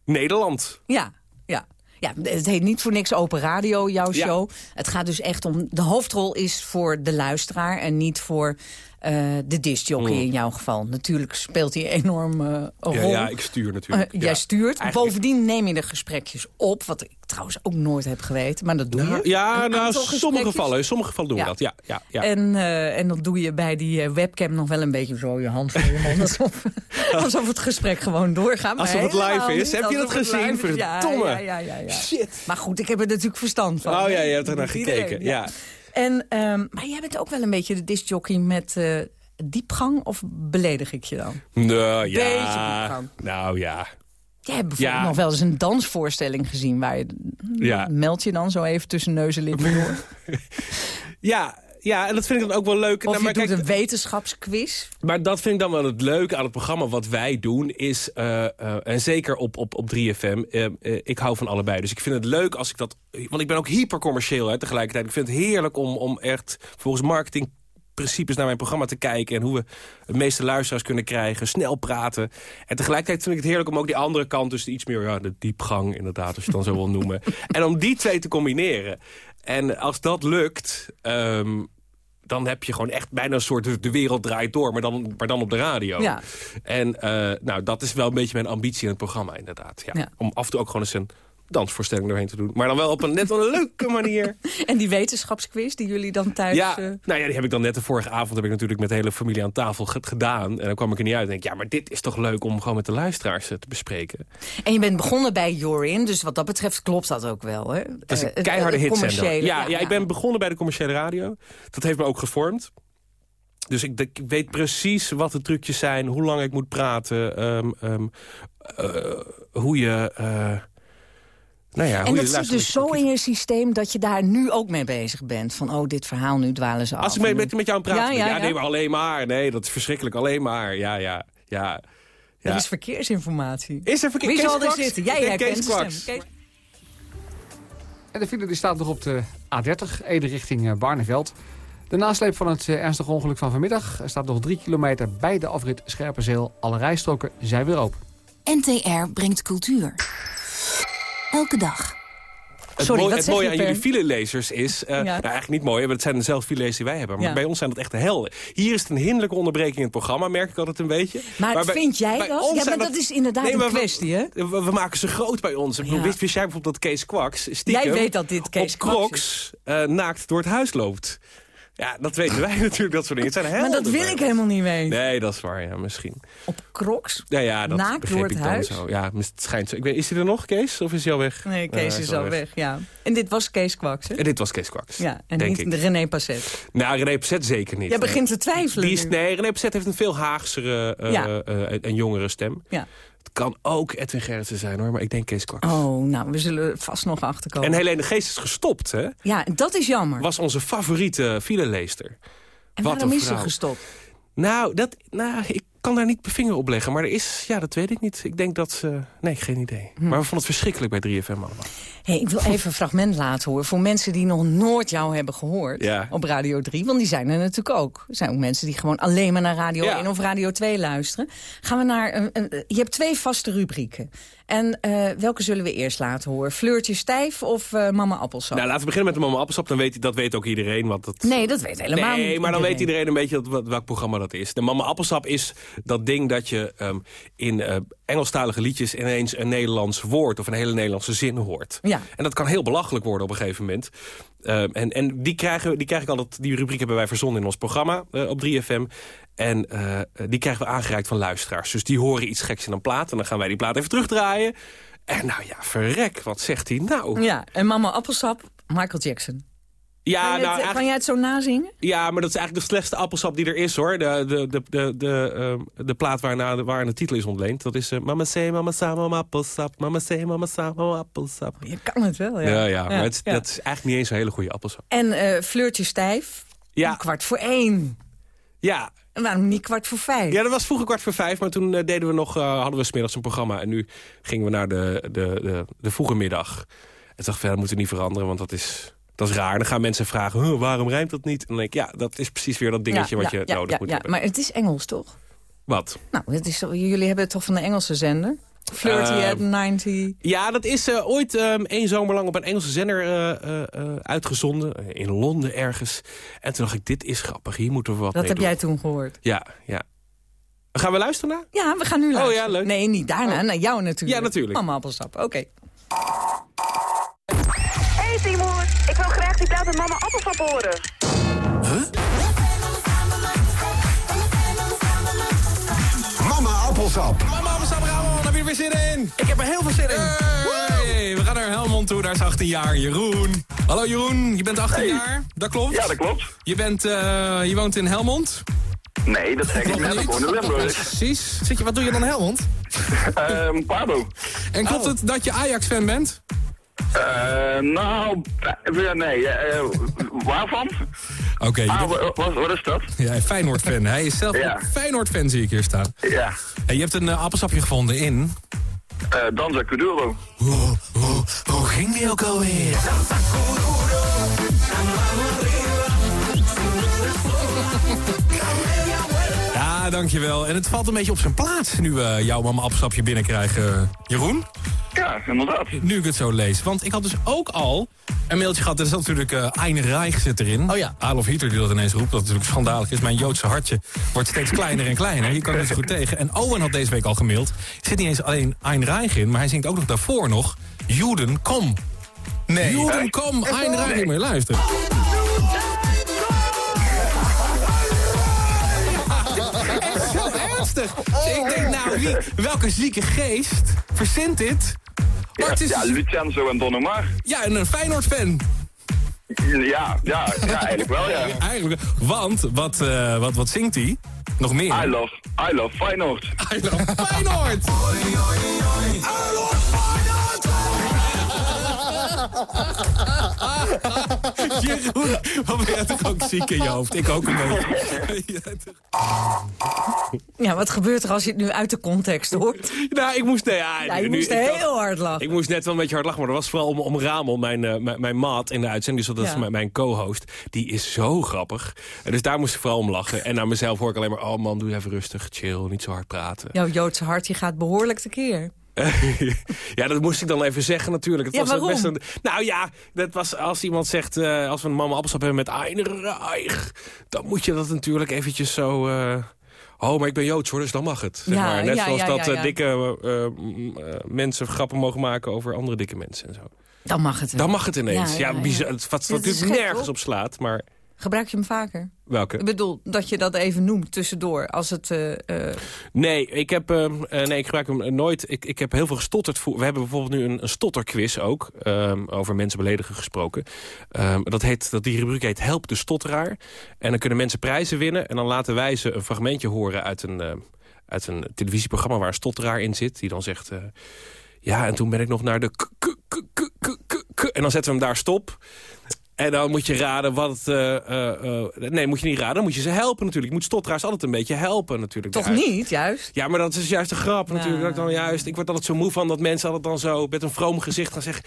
Speaker 8: Nederland.
Speaker 7: Ja, ja. Ja, het heet niet voor niks Open Radio, jouw
Speaker 8: Ja.
Speaker 7: show. Het gaat dus echt om... De hoofdrol is voor de luisteraar en niet voor de discjockey
Speaker 8: Mm.
Speaker 7: in jouw geval. Natuurlijk speelt hij enorm eh, een
Speaker 8: Ja,
Speaker 7: rol.
Speaker 8: ja, ik stuur natuurlijk.
Speaker 7: Eh,
Speaker 8: Ja.
Speaker 7: Jij stuurt.
Speaker 8: Eigenlijk-
Speaker 7: Bovendien neem je de gesprekjes op. Wat ik trouwens ook nooit heb geweten. Maar dat doe
Speaker 8: Nou,
Speaker 7: je.
Speaker 8: ja, nou, sommige gevallen, in sommige gevallen doen we
Speaker 7: Ja.
Speaker 8: dat. Ja, ja, ja.
Speaker 7: En, eh, en dat doe je bij die eh, webcam nog wel een beetje zo je hand voor je mond. [LAUGHS] Alsof, alsof het gesprek gewoon doorgaat. maar
Speaker 8: Alsof het live is. Heb je dat gezien?
Speaker 7: Ja,
Speaker 8: Verdomme.
Speaker 7: Ja, ja, ja, ja.
Speaker 8: Shit.
Speaker 7: Maar goed, ik heb er natuurlijk verstand van.
Speaker 8: Oh ja, je hebt er naar gekeken. Ja.
Speaker 7: En, ehm, maar jij bent ook wel een beetje de discjockey met eh, diepgang. Of beledig ik je dan?
Speaker 8: Nou, ja.
Speaker 7: Beetje diepgang.
Speaker 8: Nou ja.
Speaker 7: Jij hebt bijvoorbeeld
Speaker 8: Ja.
Speaker 7: nog wel eens een dansvoorstelling gezien... waar je,
Speaker 8: Ja.
Speaker 7: meld je dan zo even tussen neus en lippen door. [LAUGHS]
Speaker 8: Ja, ja, en dat vind ik dan ook wel leuk.
Speaker 7: Of
Speaker 8: Nou,
Speaker 7: je
Speaker 8: maar
Speaker 7: doet
Speaker 8: kijk,
Speaker 7: een wetenschapsquiz.
Speaker 8: Maar dat vind ik dan wel het leuke aan het programma. Wat wij doen is, eh, eh, en zeker op, op, op 3FM, eh, ik hou van allebei. Dus ik vind het leuk als ik dat... Want ik ben ook hypercommercieel hè, tegelijkertijd. Ik vind het heerlijk om, om echt volgens marketingprincipes naar mijn programma te kijken... en hoe we de meeste luisteraars kunnen krijgen, snel praten. En tegelijkertijd vind ik het heerlijk om ook die andere kant... dus iets meer ja, de diepgang inderdaad, als je het dan zo wil noemen. [LAUGHS] En om die twee te combineren. En als dat lukt... ehm, dan heb je gewoon echt bijna een soort de- wereld draait door, maar dan, maar dan op de radio.
Speaker 7: Ja.
Speaker 8: En eh, nou, dat is wel een beetje mijn ambitie in het programma, inderdaad. Ja.
Speaker 7: Ja.
Speaker 8: Om af en toe ook gewoon eens een dansvoorstelling doorheen te doen. Maar dan wel op een net wel een leuke manier. [LAUGHS]
Speaker 7: En die wetenschapsquiz die jullie dan thuis...
Speaker 8: ja,
Speaker 7: eh,
Speaker 8: nou ja, die heb ik dan net de vorige avond heb ik natuurlijk met de hele familie aan tafel ge- gedaan. En dan kwam ik er niet uit en denk ja, maar dit is toch leuk om gewoon met de luisteraars eh, te bespreken.
Speaker 7: En je bent begonnen bij Jorin, dus wat dat betreft klopt dat ook wel. Hè?
Speaker 8: Dat is
Speaker 7: Eh,
Speaker 8: een
Speaker 7: het-
Speaker 8: keiharde hitzender.
Speaker 7: commerciële,
Speaker 8: Ja, ja, ik ben begonnen bij de commerciële radio. Dat heeft me ook gevormd. Dus ik, ik weet precies wat de trucjes zijn, hoe lang ik moet praten, ehm, ehm, eh, hoe je... nou ja,
Speaker 7: En dat zit dus zo in je systeem dat je daar nu ook mee bezig bent. Van, oh, dit verhaal, nu dwalen ze af.
Speaker 8: Als ik met, met, met jou aan praten
Speaker 7: Ja,
Speaker 8: ben,
Speaker 7: ja,
Speaker 8: ja, nee, maar alleen maar. Nee, dat is verschrikkelijk, alleen maar. Ja, ja, ja. ja.
Speaker 7: Er is verkeersinformatie.
Speaker 8: Is er verkeer?
Speaker 7: Wie
Speaker 8: Kees
Speaker 7: zal er zitten? Jij herkent
Speaker 8: Kees
Speaker 7: de stem. Kees-
Speaker 10: En de file die staat nog op de A30, Ede richting eh, Barneveld. De nasleep van het eh, ernstige ongeluk van vanmiddag. Er staat nog drie kilometer bij de afrit Scherpenzeel. Alle rijstroken zijn weer open.
Speaker 9: NTR brengt cultuur. Elke dag.
Speaker 8: Het,
Speaker 7: Sorry,
Speaker 8: het mooie aan jullie
Speaker 7: Per?
Speaker 8: filelezers is... eh, nou, eigenlijk niet mooi, want het zijn dezelfde filelezers die wij hebben. Maar
Speaker 7: Ja.
Speaker 8: bij ons zijn dat echt de helden. Hier is het een hinderlijke onderbreking in het programma, merk ik altijd een beetje.
Speaker 7: Maar,
Speaker 8: bij-
Speaker 7: vind jij dat?
Speaker 8: ons
Speaker 7: Ja, maar dat is inderdaad
Speaker 8: Nee, maar
Speaker 7: een
Speaker 8: we-
Speaker 7: kwestie, hè?
Speaker 8: We, we maken ze groot bij ons. Ik bedoel,
Speaker 7: Ja.
Speaker 8: wist, wist jij bijvoorbeeld dat Kees Kwaks stiekem
Speaker 7: Jij weet dat dit Kees
Speaker 8: op
Speaker 7: Kwaks
Speaker 8: Crocs eh, naakt door het huis loopt? Ja, dat weten wij [LAUGHS] natuurlijk, dat soort dingen. Het zijn
Speaker 7: Maar dat wil ik helemaal niet weten.
Speaker 8: Nee, dat is waar, ja, misschien.
Speaker 7: Op crocs?
Speaker 8: Ja, ja, dat
Speaker 7: Naakt door het huis?
Speaker 8: zo. Ja, het schijnt zo. Ik weet, is hij er nog, Kees? Of is hij al weg?
Speaker 7: Nee, Kees is al weg, ja. En dit was Kees Kwaks, hè?
Speaker 8: En dit was Kees Kwaks,
Speaker 7: Ja, en
Speaker 8: denk
Speaker 7: niet
Speaker 8: ik.
Speaker 7: René Passet.
Speaker 8: Nou, René Passet zeker niet.
Speaker 7: Jij begint te twijfelen
Speaker 8: Die is, nee, René Passet heeft een veel haagsere eh,
Speaker 7: Ja.
Speaker 8: eh, en jongere stem.
Speaker 7: Ja.
Speaker 8: Het kan ook Edwin Gerritsen zijn, hoor. Maar ik denk Kees Kwaks.
Speaker 7: Oh, nou, we zullen vast nog achterkomen.
Speaker 8: En Helene Geest is gestopt, hè?
Speaker 7: Ja, dat is jammer.
Speaker 8: Was onze favoriete fileleester.
Speaker 7: en
Speaker 8: wat
Speaker 7: waarom is ze gestopt?
Speaker 8: Nou, dat, nou, ik kan daar niet mijn vinger op leggen. Maar er is, ja, dat weet ik niet. Ik denk dat ze... Nee, geen idee.
Speaker 7: Hm.
Speaker 8: Maar we vonden het verschrikkelijk bij 3FM allemaal.
Speaker 7: Hey, ik wil even een fragment laten horen. Voor mensen die nog nooit jou hebben gehoord
Speaker 8: Ja.
Speaker 7: op Radio 3. Want die zijn er natuurlijk ook. Er zijn ook mensen die gewoon alleen maar naar Radio
Speaker 8: Ja.
Speaker 7: 1 of Radio 2 luisteren. Gaan we naar... Je hebt twee vaste rubrieken. En eh, welke zullen we eerst laten horen? Fleurtje stijf of eh, mama appelsap?
Speaker 8: Nou, laten we beginnen met de Mama Appelsap. Dan weet, dat weet ook iedereen. Want dat,
Speaker 7: nee, dat weet helemaal
Speaker 8: nee,
Speaker 7: niet
Speaker 8: maar dan weet
Speaker 7: iedereen.
Speaker 8: een beetje wat- welk programma dat is. De Mama Appelsap is dat ding dat je ehm, in eh, Engelstalige liedjes ineens een Nederlands woord of een hele Nederlandse zin hoort.
Speaker 7: Ja.
Speaker 8: En dat kan heel belachelijk worden op een gegeven moment. Ehm, en en die, krijgen, die krijg ik altijd, die rubriek hebben wij verzonnen in ons programma op 3FM. En eh, die krijgen we aangereikt van luisteraars. Dus die horen iets geks in een plaat. En dan gaan wij die plaat even terugdraaien. En nou ja, verrek, wat zegt hij nou?
Speaker 7: Ja, en mama appelsap, Michael Jackson.
Speaker 8: Ja,
Speaker 7: kan, je
Speaker 8: nou,
Speaker 7: het, kan jij het zo nazingen?
Speaker 8: Ja, maar dat is eigenlijk de slechtste appelsap die er is, hoor. De, de, de, de, de, ehm, de plaat waarna de, waar de titel is ontleend. Dat is eh, Mama say, mama sa, mama appelsap. Mama say, mama sa, mama appelsap.
Speaker 7: Je kan het wel, ja.
Speaker 8: Ja, ja, maar het,
Speaker 7: ja.
Speaker 8: dat is eigenlijk niet eens een hele goede appelsap.
Speaker 7: En eh Fleurtje stijf,
Speaker 8: Ja,
Speaker 7: kwart voor één.
Speaker 8: ja.
Speaker 7: En waarom niet kwart voor vijf?
Speaker 8: ja, dat was vroeger kwart voor vijf, maar toen eh, deden we nog, eh, hadden we smiddags een programma. En nu gingen we naar de, de, de, de vroege middag. En dacht, dat moeten we niet veranderen, want dat is, dat is raar. Dan gaan mensen vragen, "Huh, waarom rijmt dat niet? En dan denk ik, ja, dat is precies weer dat dingetje wat je nodig moet
Speaker 7: ja,
Speaker 8: hebben.
Speaker 7: Maar het is Engels, toch?
Speaker 8: Wat?
Speaker 7: Nou, het is, jullie hebben het toch van de Engelse zender? Flirty
Speaker 8: Ehm,
Speaker 7: at 90.
Speaker 8: Ja, dat is eh, ooit ehm, één zomer lang op een Engelse zender eh, eh, eh, uitgezonden. In Londen ergens. En toen dacht ik, dit is grappig. Hier moeten we wat
Speaker 7: Dat
Speaker 8: mee
Speaker 7: heb
Speaker 8: doen.
Speaker 7: jij toen gehoord.
Speaker 8: Ja, ja. Gaan we luisteren naar?
Speaker 7: Ja, we gaan nu luisteren.
Speaker 8: Oh ja, leuk.
Speaker 7: Nee, niet daarna. Naar jou natuurlijk.
Speaker 8: Ja, natuurlijk.
Speaker 7: Mama appelsap. Oké.
Speaker 11: Hey Timur, ik wil graag die plaat met mama appelsap horen.
Speaker 12: Mama appelsap.
Speaker 13: Mama, appelsap gaan we, heb je er weer zin in? Ik heb er heel veel zin in. Hey, we gaan naar Helmond toe, daar is 18 jaar Jeroen. Hallo Jeroen, je bent 18 jaar, dat klopt?
Speaker 14: Ja, dat klopt.
Speaker 13: Je, bent, eh, je woont in Helmond?
Speaker 14: Nee, dat zeg ik net. Ik woon in Limburg.
Speaker 13: Precies. Zit je, wat doe je dan in Helmond? [LAUGHS]
Speaker 14: Ehm Pabo.
Speaker 13: En klopt het dat je Ajax-fan bent?
Speaker 14: Eh, nou, eh, nee. eh, waarvan?
Speaker 13: Oké, je
Speaker 14: Ah,
Speaker 13: bent-
Speaker 14: wat, wat is dat?
Speaker 13: ja, Feyenoord-fan. Hij is zelf
Speaker 14: Ja.
Speaker 13: ook Feyenoord-fan, zie ik hier staan.
Speaker 14: Ja,
Speaker 13: En je hebt een eh, appelsapje gevonden in...
Speaker 14: eh Danza Kuduro.
Speaker 13: Hoe, hoe, hoe ging die ook alweer? Dankjewel. En het valt een beetje op zijn plaats nu we jouw mama appelsapje binnenkrijgen. Jeroen?
Speaker 14: Ja, inderdaad.
Speaker 13: Nu ik het zo lees. Want ik had dus ook al een mailtje gehad. Er zat natuurlijk uh, Ein Reich zit erin. Oh ja. Adolf Hitler die dat ineens roept. Dat natuurlijk schandalig is. Mijn Joodse hartje wordt steeds kleiner en kleiner. Hier kan ik niet zo goed tegen. En Owen had deze week al gemaild. Er zit niet eens alleen Ein Reich in. Maar hij zingt ook nog daarvoor nog. Juden, kom. Nee. Juden, kom. Ein Reich. Moet je luisteren. Dus ik denk, nou, wie, welke zieke geest verzint dit? Maar
Speaker 14: Ja,
Speaker 13: het is
Speaker 14: ja, Lucenzo en Don Omar.
Speaker 13: ja, en een Feyenoord-fan.
Speaker 14: Ja, ja, ja, [LAUGHS] eigenlijk wel, ja.
Speaker 13: Eigenlijk, want, wat, eh, wat, wat zingt hij? Nog meer?
Speaker 14: I love, I love Feyenoord. [LAUGHS]
Speaker 13: I love Feyenoord! [LAUGHS] [LAUGHS] Jeroen, wat ben jij toch ook ziek in je hoofd? Ik ook een beetje.
Speaker 7: Ja, wat gebeurt er als je het nu uit de context hoort?
Speaker 8: Nou, ik moest... Nee, ja,
Speaker 7: Ja, je
Speaker 8: nu-
Speaker 7: moest
Speaker 8: ik dacht-
Speaker 7: heel hard lachen.
Speaker 8: Ik moest net wel een beetje hard lachen, maar dat was vooral om, om Ramel, mijn, eh, mijn, maat in de uitzending. Dus dat is mijn, mijn co-host. Die is zo grappig. En dus daar moest ik vooral om lachen. En naar mezelf hoor ik alleen maar... Oh man, doe even rustig, chill, niet zo hard praten.
Speaker 7: Jouw Joodse hartje gaat behoorlijk tekeer. [LAUGHS]
Speaker 8: ja, dat moest ik dan even zeggen natuurlijk. Het
Speaker 7: Ja,
Speaker 8: was
Speaker 7: waarom?
Speaker 8: best een, nou ja, dat was als iemand zegt... eh, als we een mama appelsap hebben met Ein Reich... dan moet je dat natuurlijk eventjes zo... eh, Oh, maar ik ben Joods hoor, dus dan mag het. Zeg
Speaker 7: Ja,
Speaker 8: maar. Net
Speaker 7: ja,
Speaker 8: zoals dat eh, dikke mensen grappen mogen maken over andere dikke mensen en zo.
Speaker 7: Dan mag het wel.
Speaker 8: Dan mag het ineens.
Speaker 7: Ja,
Speaker 8: bizar. Wat
Speaker 7: is
Speaker 8: natuurlijk nergens op slaat, maar
Speaker 7: Gebruik je hem vaker?
Speaker 8: welke?
Speaker 7: Ik bedoel, dat je dat even noemt tussendoor. Als het... eh, eh,
Speaker 8: Nee, ik heb, ehm, eh, nee, ik gebruik hem nooit. Ik, ik heb heel veel gestotterd. Voor, we hebben bijvoorbeeld nu een, een stotterquiz ook. ehm, over mensen beledigen gesproken. Ehm, dat heet, dat die rubriek heet Help de Stotteraar. En dan kunnen mensen prijzen winnen. En dan laten wij ze een fragmentje horen uit een, uit een televisieprogramma waar een stotteraar in zit. Die dan zegt... ja, en toen ben ik nog naar de... k- k- k- En dan zetten we hem daar stop. En dan moet je raden wat... eh, eh, eh, nee, moet je niet raden. Dan moet je ze helpen natuurlijk. Je moet stotteraars altijd een beetje helpen natuurlijk.
Speaker 7: toch niet, juist?
Speaker 8: Ja, maar dat is juist de grap natuurlijk. Dat ik, dan juist, ik word altijd zo moe van dat mensen altijd dan zo met een vroom gezicht gaan zeggen...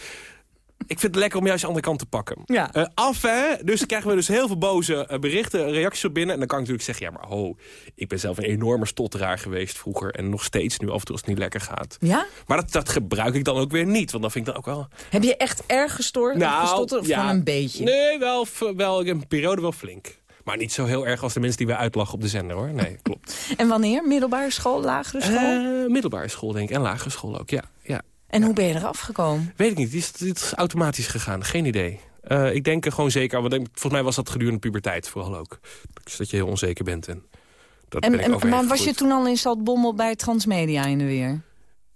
Speaker 8: Ik vind het lekker om juist de andere kant te pakken.
Speaker 7: Ja.
Speaker 8: Eh, af, hè? Dus dan krijgen we dus heel veel boze eh, berichten, reacties op binnen. En dan kan ik natuurlijk zeggen, ja, maar ho, ik ben zelf een enorme stotteraar geweest vroeger. En nog steeds nu af en toe als het niet lekker gaat.
Speaker 7: Ja?
Speaker 8: Maar dat, dat gebruik ik dan ook weer niet. Want dan vind ik dat ook wel...
Speaker 7: Heb je echt erg gestoord of gestotterd of gewoon een beetje?
Speaker 8: Nou, Nee, wel, wel een periode wel flink. Maar niet zo heel erg als de mensen die wij uitlachen op de zender, hoor. Nee, klopt. [LAUGHS]
Speaker 7: En wanneer? Middelbare school, lagere school?
Speaker 8: Eh, middelbare school, denk ik. En lagere school ook, ja. ja.
Speaker 7: En hoe ben je eraf gekomen?
Speaker 8: Weet ik niet, dit is, dit is automatisch gegaan. Geen idee. Eh, ik denk er gewoon zeker, want ik- volgens mij was dat gedurende puberteit vooral ook. Dus dat je heel onzeker bent. En dat
Speaker 7: En,
Speaker 8: ben ik
Speaker 7: en, maar was je toen al in Zaltbommel bij Transmedia in de weer?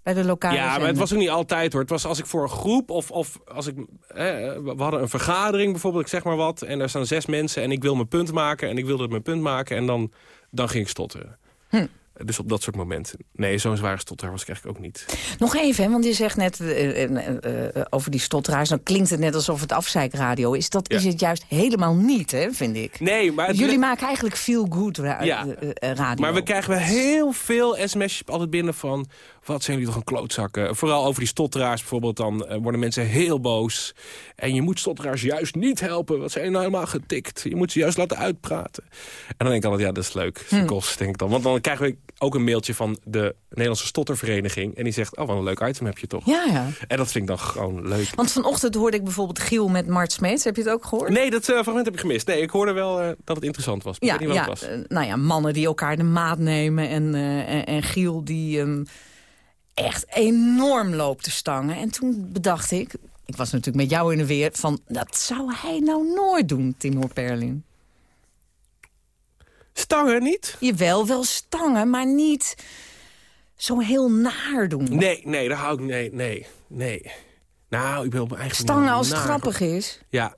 Speaker 7: Bij de lokale
Speaker 8: Ja, maar het was ook niet altijd hoor. Het was als ik voor een groep of, of als ik... Eh, we hadden een vergadering bijvoorbeeld, ik zeg maar wat. En er staan zes mensen en ik wil mijn punt maken. En ik wilde mijn punt maken en dan, dan ging ik stotteren.
Speaker 7: Hm.
Speaker 8: Dus op dat soort momenten. Nee, zo'n zware stotter was ik eigenlijk ook niet.
Speaker 7: Nog even, hè, want je zegt net eh, eh, eh, over die stotteraars... dan klinkt het net alsof het afzeikradio is. Dat is het juist helemaal niet, hè, vind ik.
Speaker 8: Nee, maar...
Speaker 7: Jullie maken eigenlijk feel-good ra
Speaker 8: Ja.
Speaker 7: radio.
Speaker 8: Maar we krijgen wel heel veel sms'jes altijd binnen van... wat zijn jullie toch een klootzakken. Vooral over die stotteraars bijvoorbeeld. Dan worden mensen heel boos. En je moet stotteraars juist niet helpen. Wat zijn nou helemaal getikt. Je moet ze juist laten uitpraten. En dan denk ik altijd, ja, dat is leuk. Dat
Speaker 7: Hm.
Speaker 8: kost, denk ik dan. Want dan krijgen we ook een mailtje van de Nederlandse Stottervereniging. En die zegt, oh, wat een leuk item heb je toch.
Speaker 7: Ja, ja.
Speaker 8: En dat vind ik dan gewoon leuk.
Speaker 7: Want vanochtend hoorde ik bijvoorbeeld Giel met Mart Smeets. Heb je het ook gehoord?
Speaker 8: Nee, dat eh, fragment heb ik gemist. Nee, ik hoorde wel eh, dat het interessant was.
Speaker 7: Ja, ja
Speaker 8: was.
Speaker 7: eh, nou ja, mannen die elkaar de maat nemen. En, en, en Giel die hem echt enorm loopt te stangen. En toen bedacht ik, ik was natuurlijk met jou in de weer... van dat zou hij nou nooit doen, Timo Perlin.
Speaker 8: Stangen niet?
Speaker 7: Jawel, wel stangen, maar niet zo heel naar doen.
Speaker 8: Nee, nee, daar hou ik... Nee, nee, nee. Nou, ik ben op mijn eigen
Speaker 7: Stangen als het grappig is.
Speaker 8: Ja.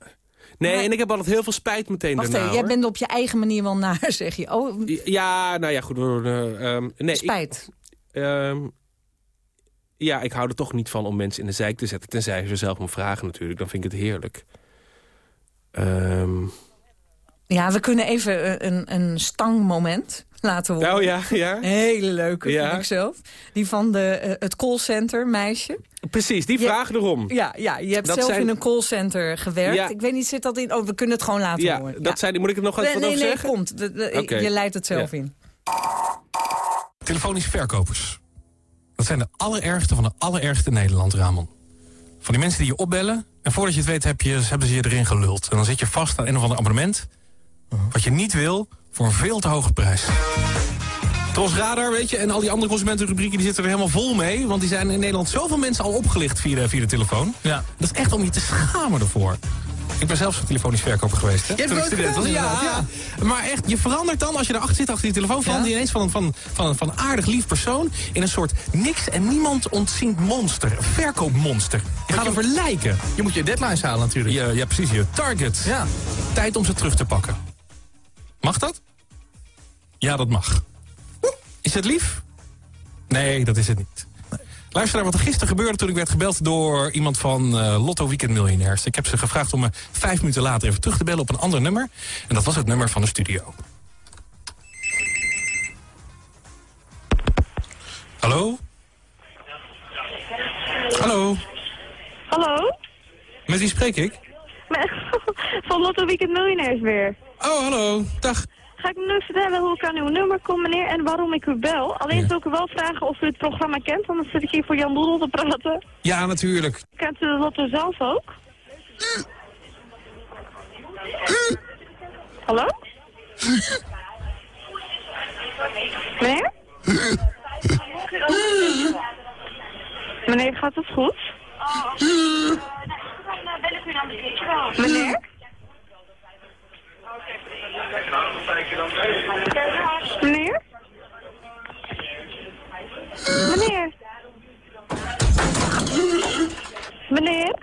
Speaker 8: Nee, en ik heb altijd heel veel spijt meteen
Speaker 7: Wacht
Speaker 8: daarna,
Speaker 7: even, jij bent op je eigen manier wel naar, [LAUGHS] zeg je. Oh,
Speaker 8: Ja, nou ja, goed. ehm, nee,
Speaker 7: spijt.
Speaker 8: Ik, ehm, ja, ik hou er toch niet van om mensen in de zijk te zetten. Tenzij ze zelf me vragen natuurlijk. Dan vind ik het heerlijk. Ehm,
Speaker 7: Ja, we kunnen even eh, een, een stangmoment laten horen.
Speaker 8: Oh ja, ja.
Speaker 7: Een hele leuke,
Speaker 8: Ja.
Speaker 7: vind ik zelf. Die van de, eh, het callcenter meisje.
Speaker 8: precies, die
Speaker 7: Je-
Speaker 8: vragen erom.
Speaker 7: Ja, ja je hebt
Speaker 8: Dat
Speaker 7: zelf
Speaker 8: zijn-
Speaker 7: in een callcenter gewerkt.
Speaker 8: Ja.
Speaker 7: Ik weet niet, zit dat in... Oh, we kunnen het gewoon laten
Speaker 8: Ja,
Speaker 7: horen.
Speaker 8: dat zijn die. Moet ik er nog
Speaker 7: Nee,
Speaker 8: even wat
Speaker 7: nee,
Speaker 8: over
Speaker 7: nee,
Speaker 8: zeggen?
Speaker 7: komt. De- de-
Speaker 8: Oké.
Speaker 7: Je leidt het zelf
Speaker 8: Ja.
Speaker 7: in.
Speaker 13: Telefonische verkopers. Dat zijn de allerergste van de allerergste Nederland, Ramon. Van die mensen die je opbellen... en voordat je het weet heb je, hebben ze je erin geluld. En dan zit je vast aan een of ander abonnement... wat je niet wil voor een veel te hoge prijs. Tros Radar, weet je, en al die andere consumentenrubrieken... die zitten er helemaal vol mee. Want die zijn in Nederland zoveel mensen al opgelicht via de, via de telefoon. Ja. Dat is echt om je te schamen ervoor. Ik ben zelf telefonisch verkoper geweest. Hè?
Speaker 15: Je hebt
Speaker 13: student was. Ja. Maar echt, je verandert dan als je erachter zit, achter die telefoon... verandert je ineens van, een- van, van, van een aardig lief persoon... in een soort niks en niemand ontziend monster. Een verkoopmonster. Je gaat ervoor lijken.
Speaker 15: Je moet je deadlines halen natuurlijk.
Speaker 13: Ja, ja precies. Je target.
Speaker 15: Ja.
Speaker 13: Tijd om ze terug te pakken. Mag dat? Ja, dat mag. Is het lief? Nee, dat is het niet. Luister naar wat er gisteren gebeurde toen ik werd gebeld door iemand van eh, Lotto Weekend Miljonairs. Ik heb ze gevraagd om me vijf minuten later even terug te bellen op een ander nummer. En dat was het nummer van de studio. Hallo? Hallo?
Speaker 11: Hallo?
Speaker 13: Met wie spreek ik? [LAUGHS]
Speaker 11: Van Lotto Weekend Miljonairs weer.
Speaker 13: Oh, hallo. Dag.
Speaker 11: Ga ik nu vertellen hoe ik aan uw nummer kom, meneer, en waarom ik u bel. Alleen wil ik u wel vragen of u het programma kent, anders zit ik hier voor Jan Doedel te praten.
Speaker 13: Ja, natuurlijk.
Speaker 11: Kent u de Lotto zelf ook? Hallo? Meneer? Meneer, gaat het goed? Meneer? Meneer? Meneer?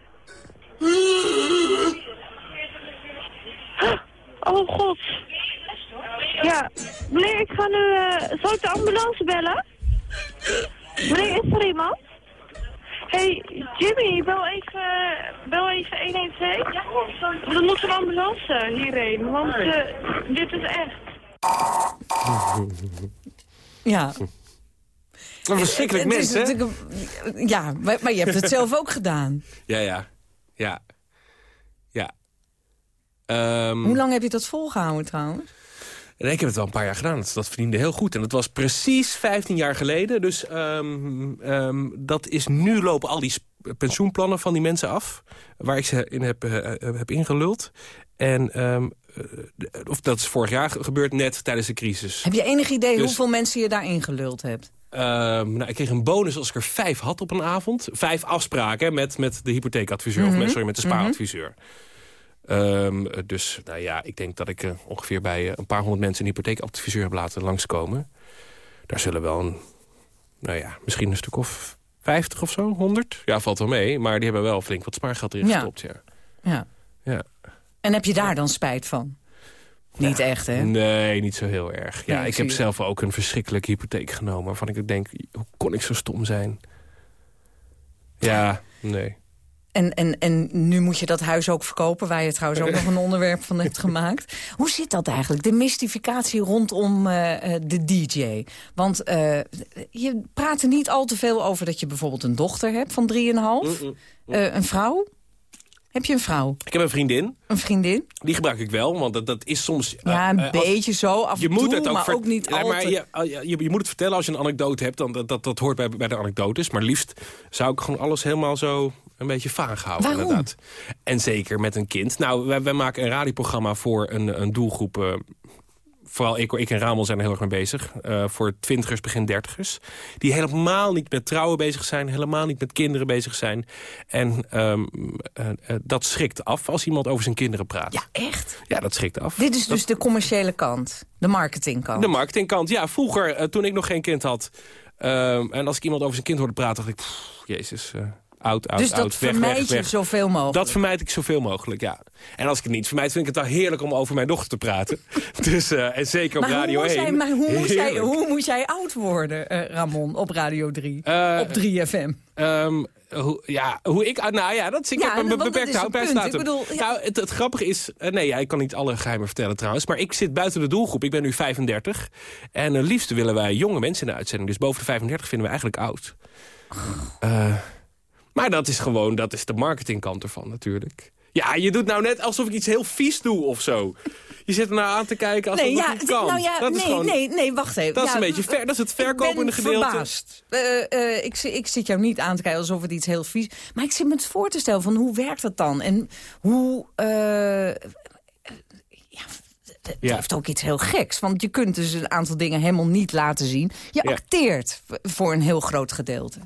Speaker 11: Oh god. Ja, meneer, ik ga nu... eh zal ik de ambulance bellen? Meneer, is er iemand? hey, Jimmy, bel even, bel even 112. Ja, Er moet een ambulance hierheen, want eh, dit is echt.
Speaker 7: Ja.
Speaker 8: Een verschrikkelijk
Speaker 7: Het is
Speaker 8: mens, hè?
Speaker 7: Ja, maar, maar je hebt het zelf ook gedaan. [LAUGHS]
Speaker 8: Ja, ja. Ja. Ja. Ehm,
Speaker 7: Hoe lang heb je dat volgehouden trouwens?
Speaker 8: Nee, ik heb het wel een paar jaar gedaan. Dat, dat verdiende heel goed. En dat was precies 15 jaar geleden. Dus ehm, ehm, dat is nu lopen al die pensioenplannen van die mensen af. Waar ik ze in heb, eh, eh, heb ingeluld. En eh, of dat is vorig jaar ge- gebeurd, net tijdens de crisis.
Speaker 7: Heb je enig idee
Speaker 8: Dus-
Speaker 7: hoeveel mensen je daarin geluld hebt?
Speaker 8: Ehm, nou, ik kreeg een bonus als ik er vijf had op een avond. Vijf afspraken met, met de hypotheekadviseur.
Speaker 7: Mhm.
Speaker 8: Of met, sorry, met de
Speaker 7: Mhm.
Speaker 8: spaaradviseur. Ehm, dus nou ja, ik denk dat ik eh, ongeveer bij eh, een paar honderd mensen... een hypotheekadviseur heb laten langskomen. Daar zullen wel een, nou ja, misschien een stuk of 50 of zo, 100. Ja, valt wel mee. Maar die hebben wel flink wat spaargeld erin
Speaker 7: Ja.
Speaker 8: gestopt, ja.
Speaker 7: Ja.
Speaker 8: ja.
Speaker 7: En heb je daar dan spijt van? Niet echt, hè?
Speaker 8: Nee, niet zo heel erg. Ja,
Speaker 7: Nee,
Speaker 8: ik heb zelf ook een verschrikkelijke hypotheek genomen... waarvan ik denk, hoe kon ik zo stom zijn? Ja, nee.
Speaker 7: En, en, en nu moet je dat huis ook verkopen, waar je trouwens ook nog een onderwerp van hebt gemaakt. Hoe zit dat eigenlijk, de mystificatie rondom eh, eh, de DJ? Want eh, je praat er niet al te veel over dat je bijvoorbeeld een dochter hebt van 3,5.
Speaker 8: Mm,
Speaker 7: Eh, een vrouw? Heb je een vrouw?
Speaker 8: Ik heb een vriendin.
Speaker 7: Een vriendin?
Speaker 8: Die gebruik ik wel, want dat, dat is soms...
Speaker 7: Ja, een
Speaker 8: eh, als-
Speaker 7: beetje zo, af en
Speaker 8: je moet
Speaker 7: toe,
Speaker 8: het ook
Speaker 7: maar ook niet
Speaker 8: maar
Speaker 7: altijd.
Speaker 8: je, oh, je, je, je moet het vertellen als je een anekdote hebt. Dan, dat, dat, dat hoort bij, bij de anekdotes. Maar liefst zou ik gewoon alles helemaal zo een beetje vaag houden.
Speaker 7: Waarom?
Speaker 8: Inderdaad. En zeker met een kind. Nou, wij, wij maken een radioprogramma voor een, een doelgroep... eh, vooral ik, ik en Ramel zijn er heel erg mee bezig. eh, voor twintigers, begin dertigers. Die helemaal niet met trouwen bezig zijn. Helemaal niet met kinderen bezig zijn. En ehm, eh, eh, dat schrikt af als iemand over zijn kinderen praat. Ja,
Speaker 7: echt?
Speaker 8: Ja, dat schrikt af.
Speaker 7: Dit is dus de commerciële kant. De marketingkant.
Speaker 8: De marketingkant, ja. Vroeger, toen ik nog geen kind had... ehm, en als ik iemand over zijn kind hoorde praten... dacht ik, pff, jezus, oud, oud,
Speaker 7: dus dat
Speaker 8: oud, weg,
Speaker 7: vermijd
Speaker 8: weg,
Speaker 7: je
Speaker 8: weg.
Speaker 7: zoveel mogelijk.
Speaker 8: Dat vermijd ik zoveel mogelijk, ja. En als ik het niet vermijd, vind ik het wel heerlijk om over mijn dochter te praten. [LAUGHS] dus, eh, en zeker op
Speaker 7: maar
Speaker 8: Radio
Speaker 7: hoe moest
Speaker 8: 1.
Speaker 7: jij, maar hoe moest, jij, hoe moest oud worden, eh, Ramon, op Radio 3?
Speaker 8: Eh,
Speaker 7: op 3FM?
Speaker 8: Ehm, hoe, ja, hoe ik... ah, Nou ja, dat ik
Speaker 7: Ja,
Speaker 8: heb een
Speaker 7: dat
Speaker 8: beperkte houdbaarheidsdatum.
Speaker 7: Ja.
Speaker 8: Nou, het, het grappige is... nee, ja, ik kan niet alle geheimen vertellen trouwens. Maar ik zit buiten de doelgroep. Ik ben nu 35. En liefst willen wij jonge mensen in de uitzending. Dus boven de 35 vinden we eigenlijk oud. Eh, maar dat is gewoon, dat is de marketingkant ervan natuurlijk. Ja, je doet nou net alsof ik iets heel vies doe of zo. Je zit er nou aan te kijken alsof
Speaker 7: Nee, ja,
Speaker 8: niet kan.
Speaker 7: nou ja,
Speaker 8: dat
Speaker 7: nee,
Speaker 8: gewoon,
Speaker 7: nee, nee, wacht even.
Speaker 8: Dat is een beetje ver, dat is het verkopende gedeelte.
Speaker 7: verbaasd. Eh, eh, ik, ik zit jou niet aan te kijken alsof het iets heel vies... Maar ik zit me het voor te stellen van hoe werkt dat dan? En hoe... ja, het
Speaker 8: Ja.
Speaker 7: heeft ook iets heel geks. Want je kunt dus een aantal dingen helemaal niet laten zien. Je acteert voor een heel groot gedeelte.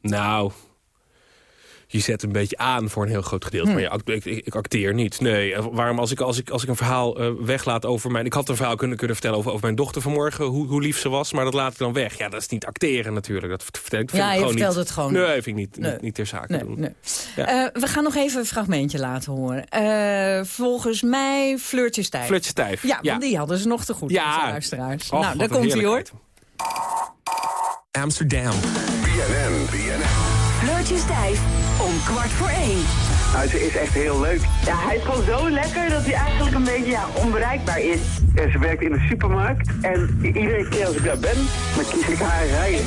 Speaker 8: Nou, je zet een beetje aan voor een heel groot gedeelte.
Speaker 7: Hm.
Speaker 8: Maar ik, ik, ik acteer niet. Nee, En waarom als ik, als ik, als ik een verhaal eh, weglaat over mijn... Ik had een verhaal kunnen, kunnen vertellen over, over mijn dochter vanmorgen. Hoe, hoe lief ze was, maar dat laat ik dan weg. Ja, dat is niet acteren natuurlijk. Dat vertel ik, vind
Speaker 7: Ja,
Speaker 8: ik
Speaker 7: je
Speaker 8: gewoon
Speaker 7: vertelt
Speaker 8: niet.
Speaker 7: het gewoon
Speaker 8: Nee, vind ik niet,
Speaker 7: Nee.
Speaker 8: niet, niet ter zake
Speaker 7: Nee,
Speaker 8: doen.
Speaker 7: nee.
Speaker 8: Ja.
Speaker 7: Eh, we gaan nog even een fragmentje laten horen. Eh, volgens mij Fleurtje Stijf.
Speaker 8: Fleurtje Stijf,
Speaker 7: Ja,
Speaker 8: ja.
Speaker 7: want die hadden ze nog te goed,
Speaker 8: Ja.
Speaker 7: luisteraars.
Speaker 8: Och,
Speaker 7: nou, daar komt hij hoor.
Speaker 13: Amsterdam.
Speaker 12: BNN, BNN.
Speaker 15: Fleurtje Stijf om kwart voor één.
Speaker 16: Nou, ze is echt heel leuk. Ja, hij is gewoon zo lekker dat hij eigenlijk een beetje ja, onbereikbaar is. En ze werkt in de supermarkt. En iedere keer als ik daar ben, dan kies ik haar rijden.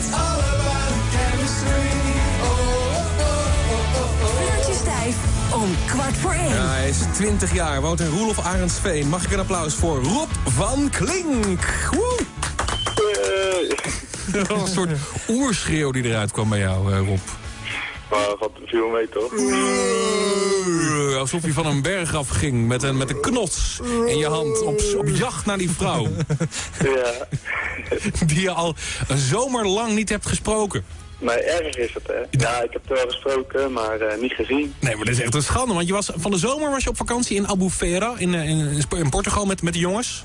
Speaker 15: Fleurtje Stijf om kwart voor één.
Speaker 13: Ja, hij is 20 jaar, woont in Roelof Arendsveen. Mag ik een applaus voor Rob van Klink? Woe! [LAUGHS] Dat was een soort oerschreeuw die eruit kwam bij jou, eh, Rob.
Speaker 14: Maar wat viel mee toch?
Speaker 13: Eh, Alsof je van een berg af ging met een, met een knots in je hand op, op jacht naar die vrouw.
Speaker 14: Ja. [LAUGHS]
Speaker 13: Die je al een zomer lang niet hebt gesproken.
Speaker 14: Nee, erg is het, hè? Ja, ik heb het wel gesproken, maar eh, niet gezien.
Speaker 13: Nee, maar dat is echt een schande. Want je was, van de zomer was je op vakantie in Albufeira, in, in, in Portugal met, met de jongens.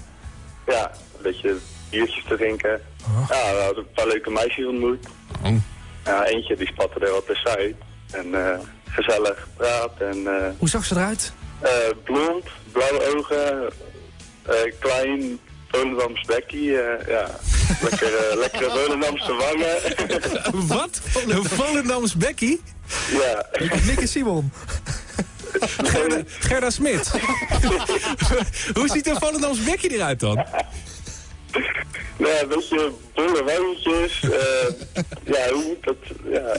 Speaker 14: Ja, een beetje biertjes te drinken. Ja, we hadden een paar leuke meisjes ontmoet.
Speaker 13: Oh.
Speaker 14: Ja, eentje die spatte er wat tussenuit. En eh, gezellig gepraat en... eh,
Speaker 17: Hoe zag ze eruit?
Speaker 14: eh, blond, blauwe ogen, klein, Volendams bekkie. ja, [LAUGHS] lekker, eh, lekkere Volendamse wangen. [LAUGHS]
Speaker 13: Wat? Een Volendams Becky?
Speaker 14: ja.
Speaker 17: Nick en Simon.
Speaker 13: Gerda, Gerda Smit. [LAUGHS] Hoe ziet een Volendams Becky eruit dan?
Speaker 14: Nee, een beetje bolle wangetjes. eh, ja, hoe moet dat? Ja.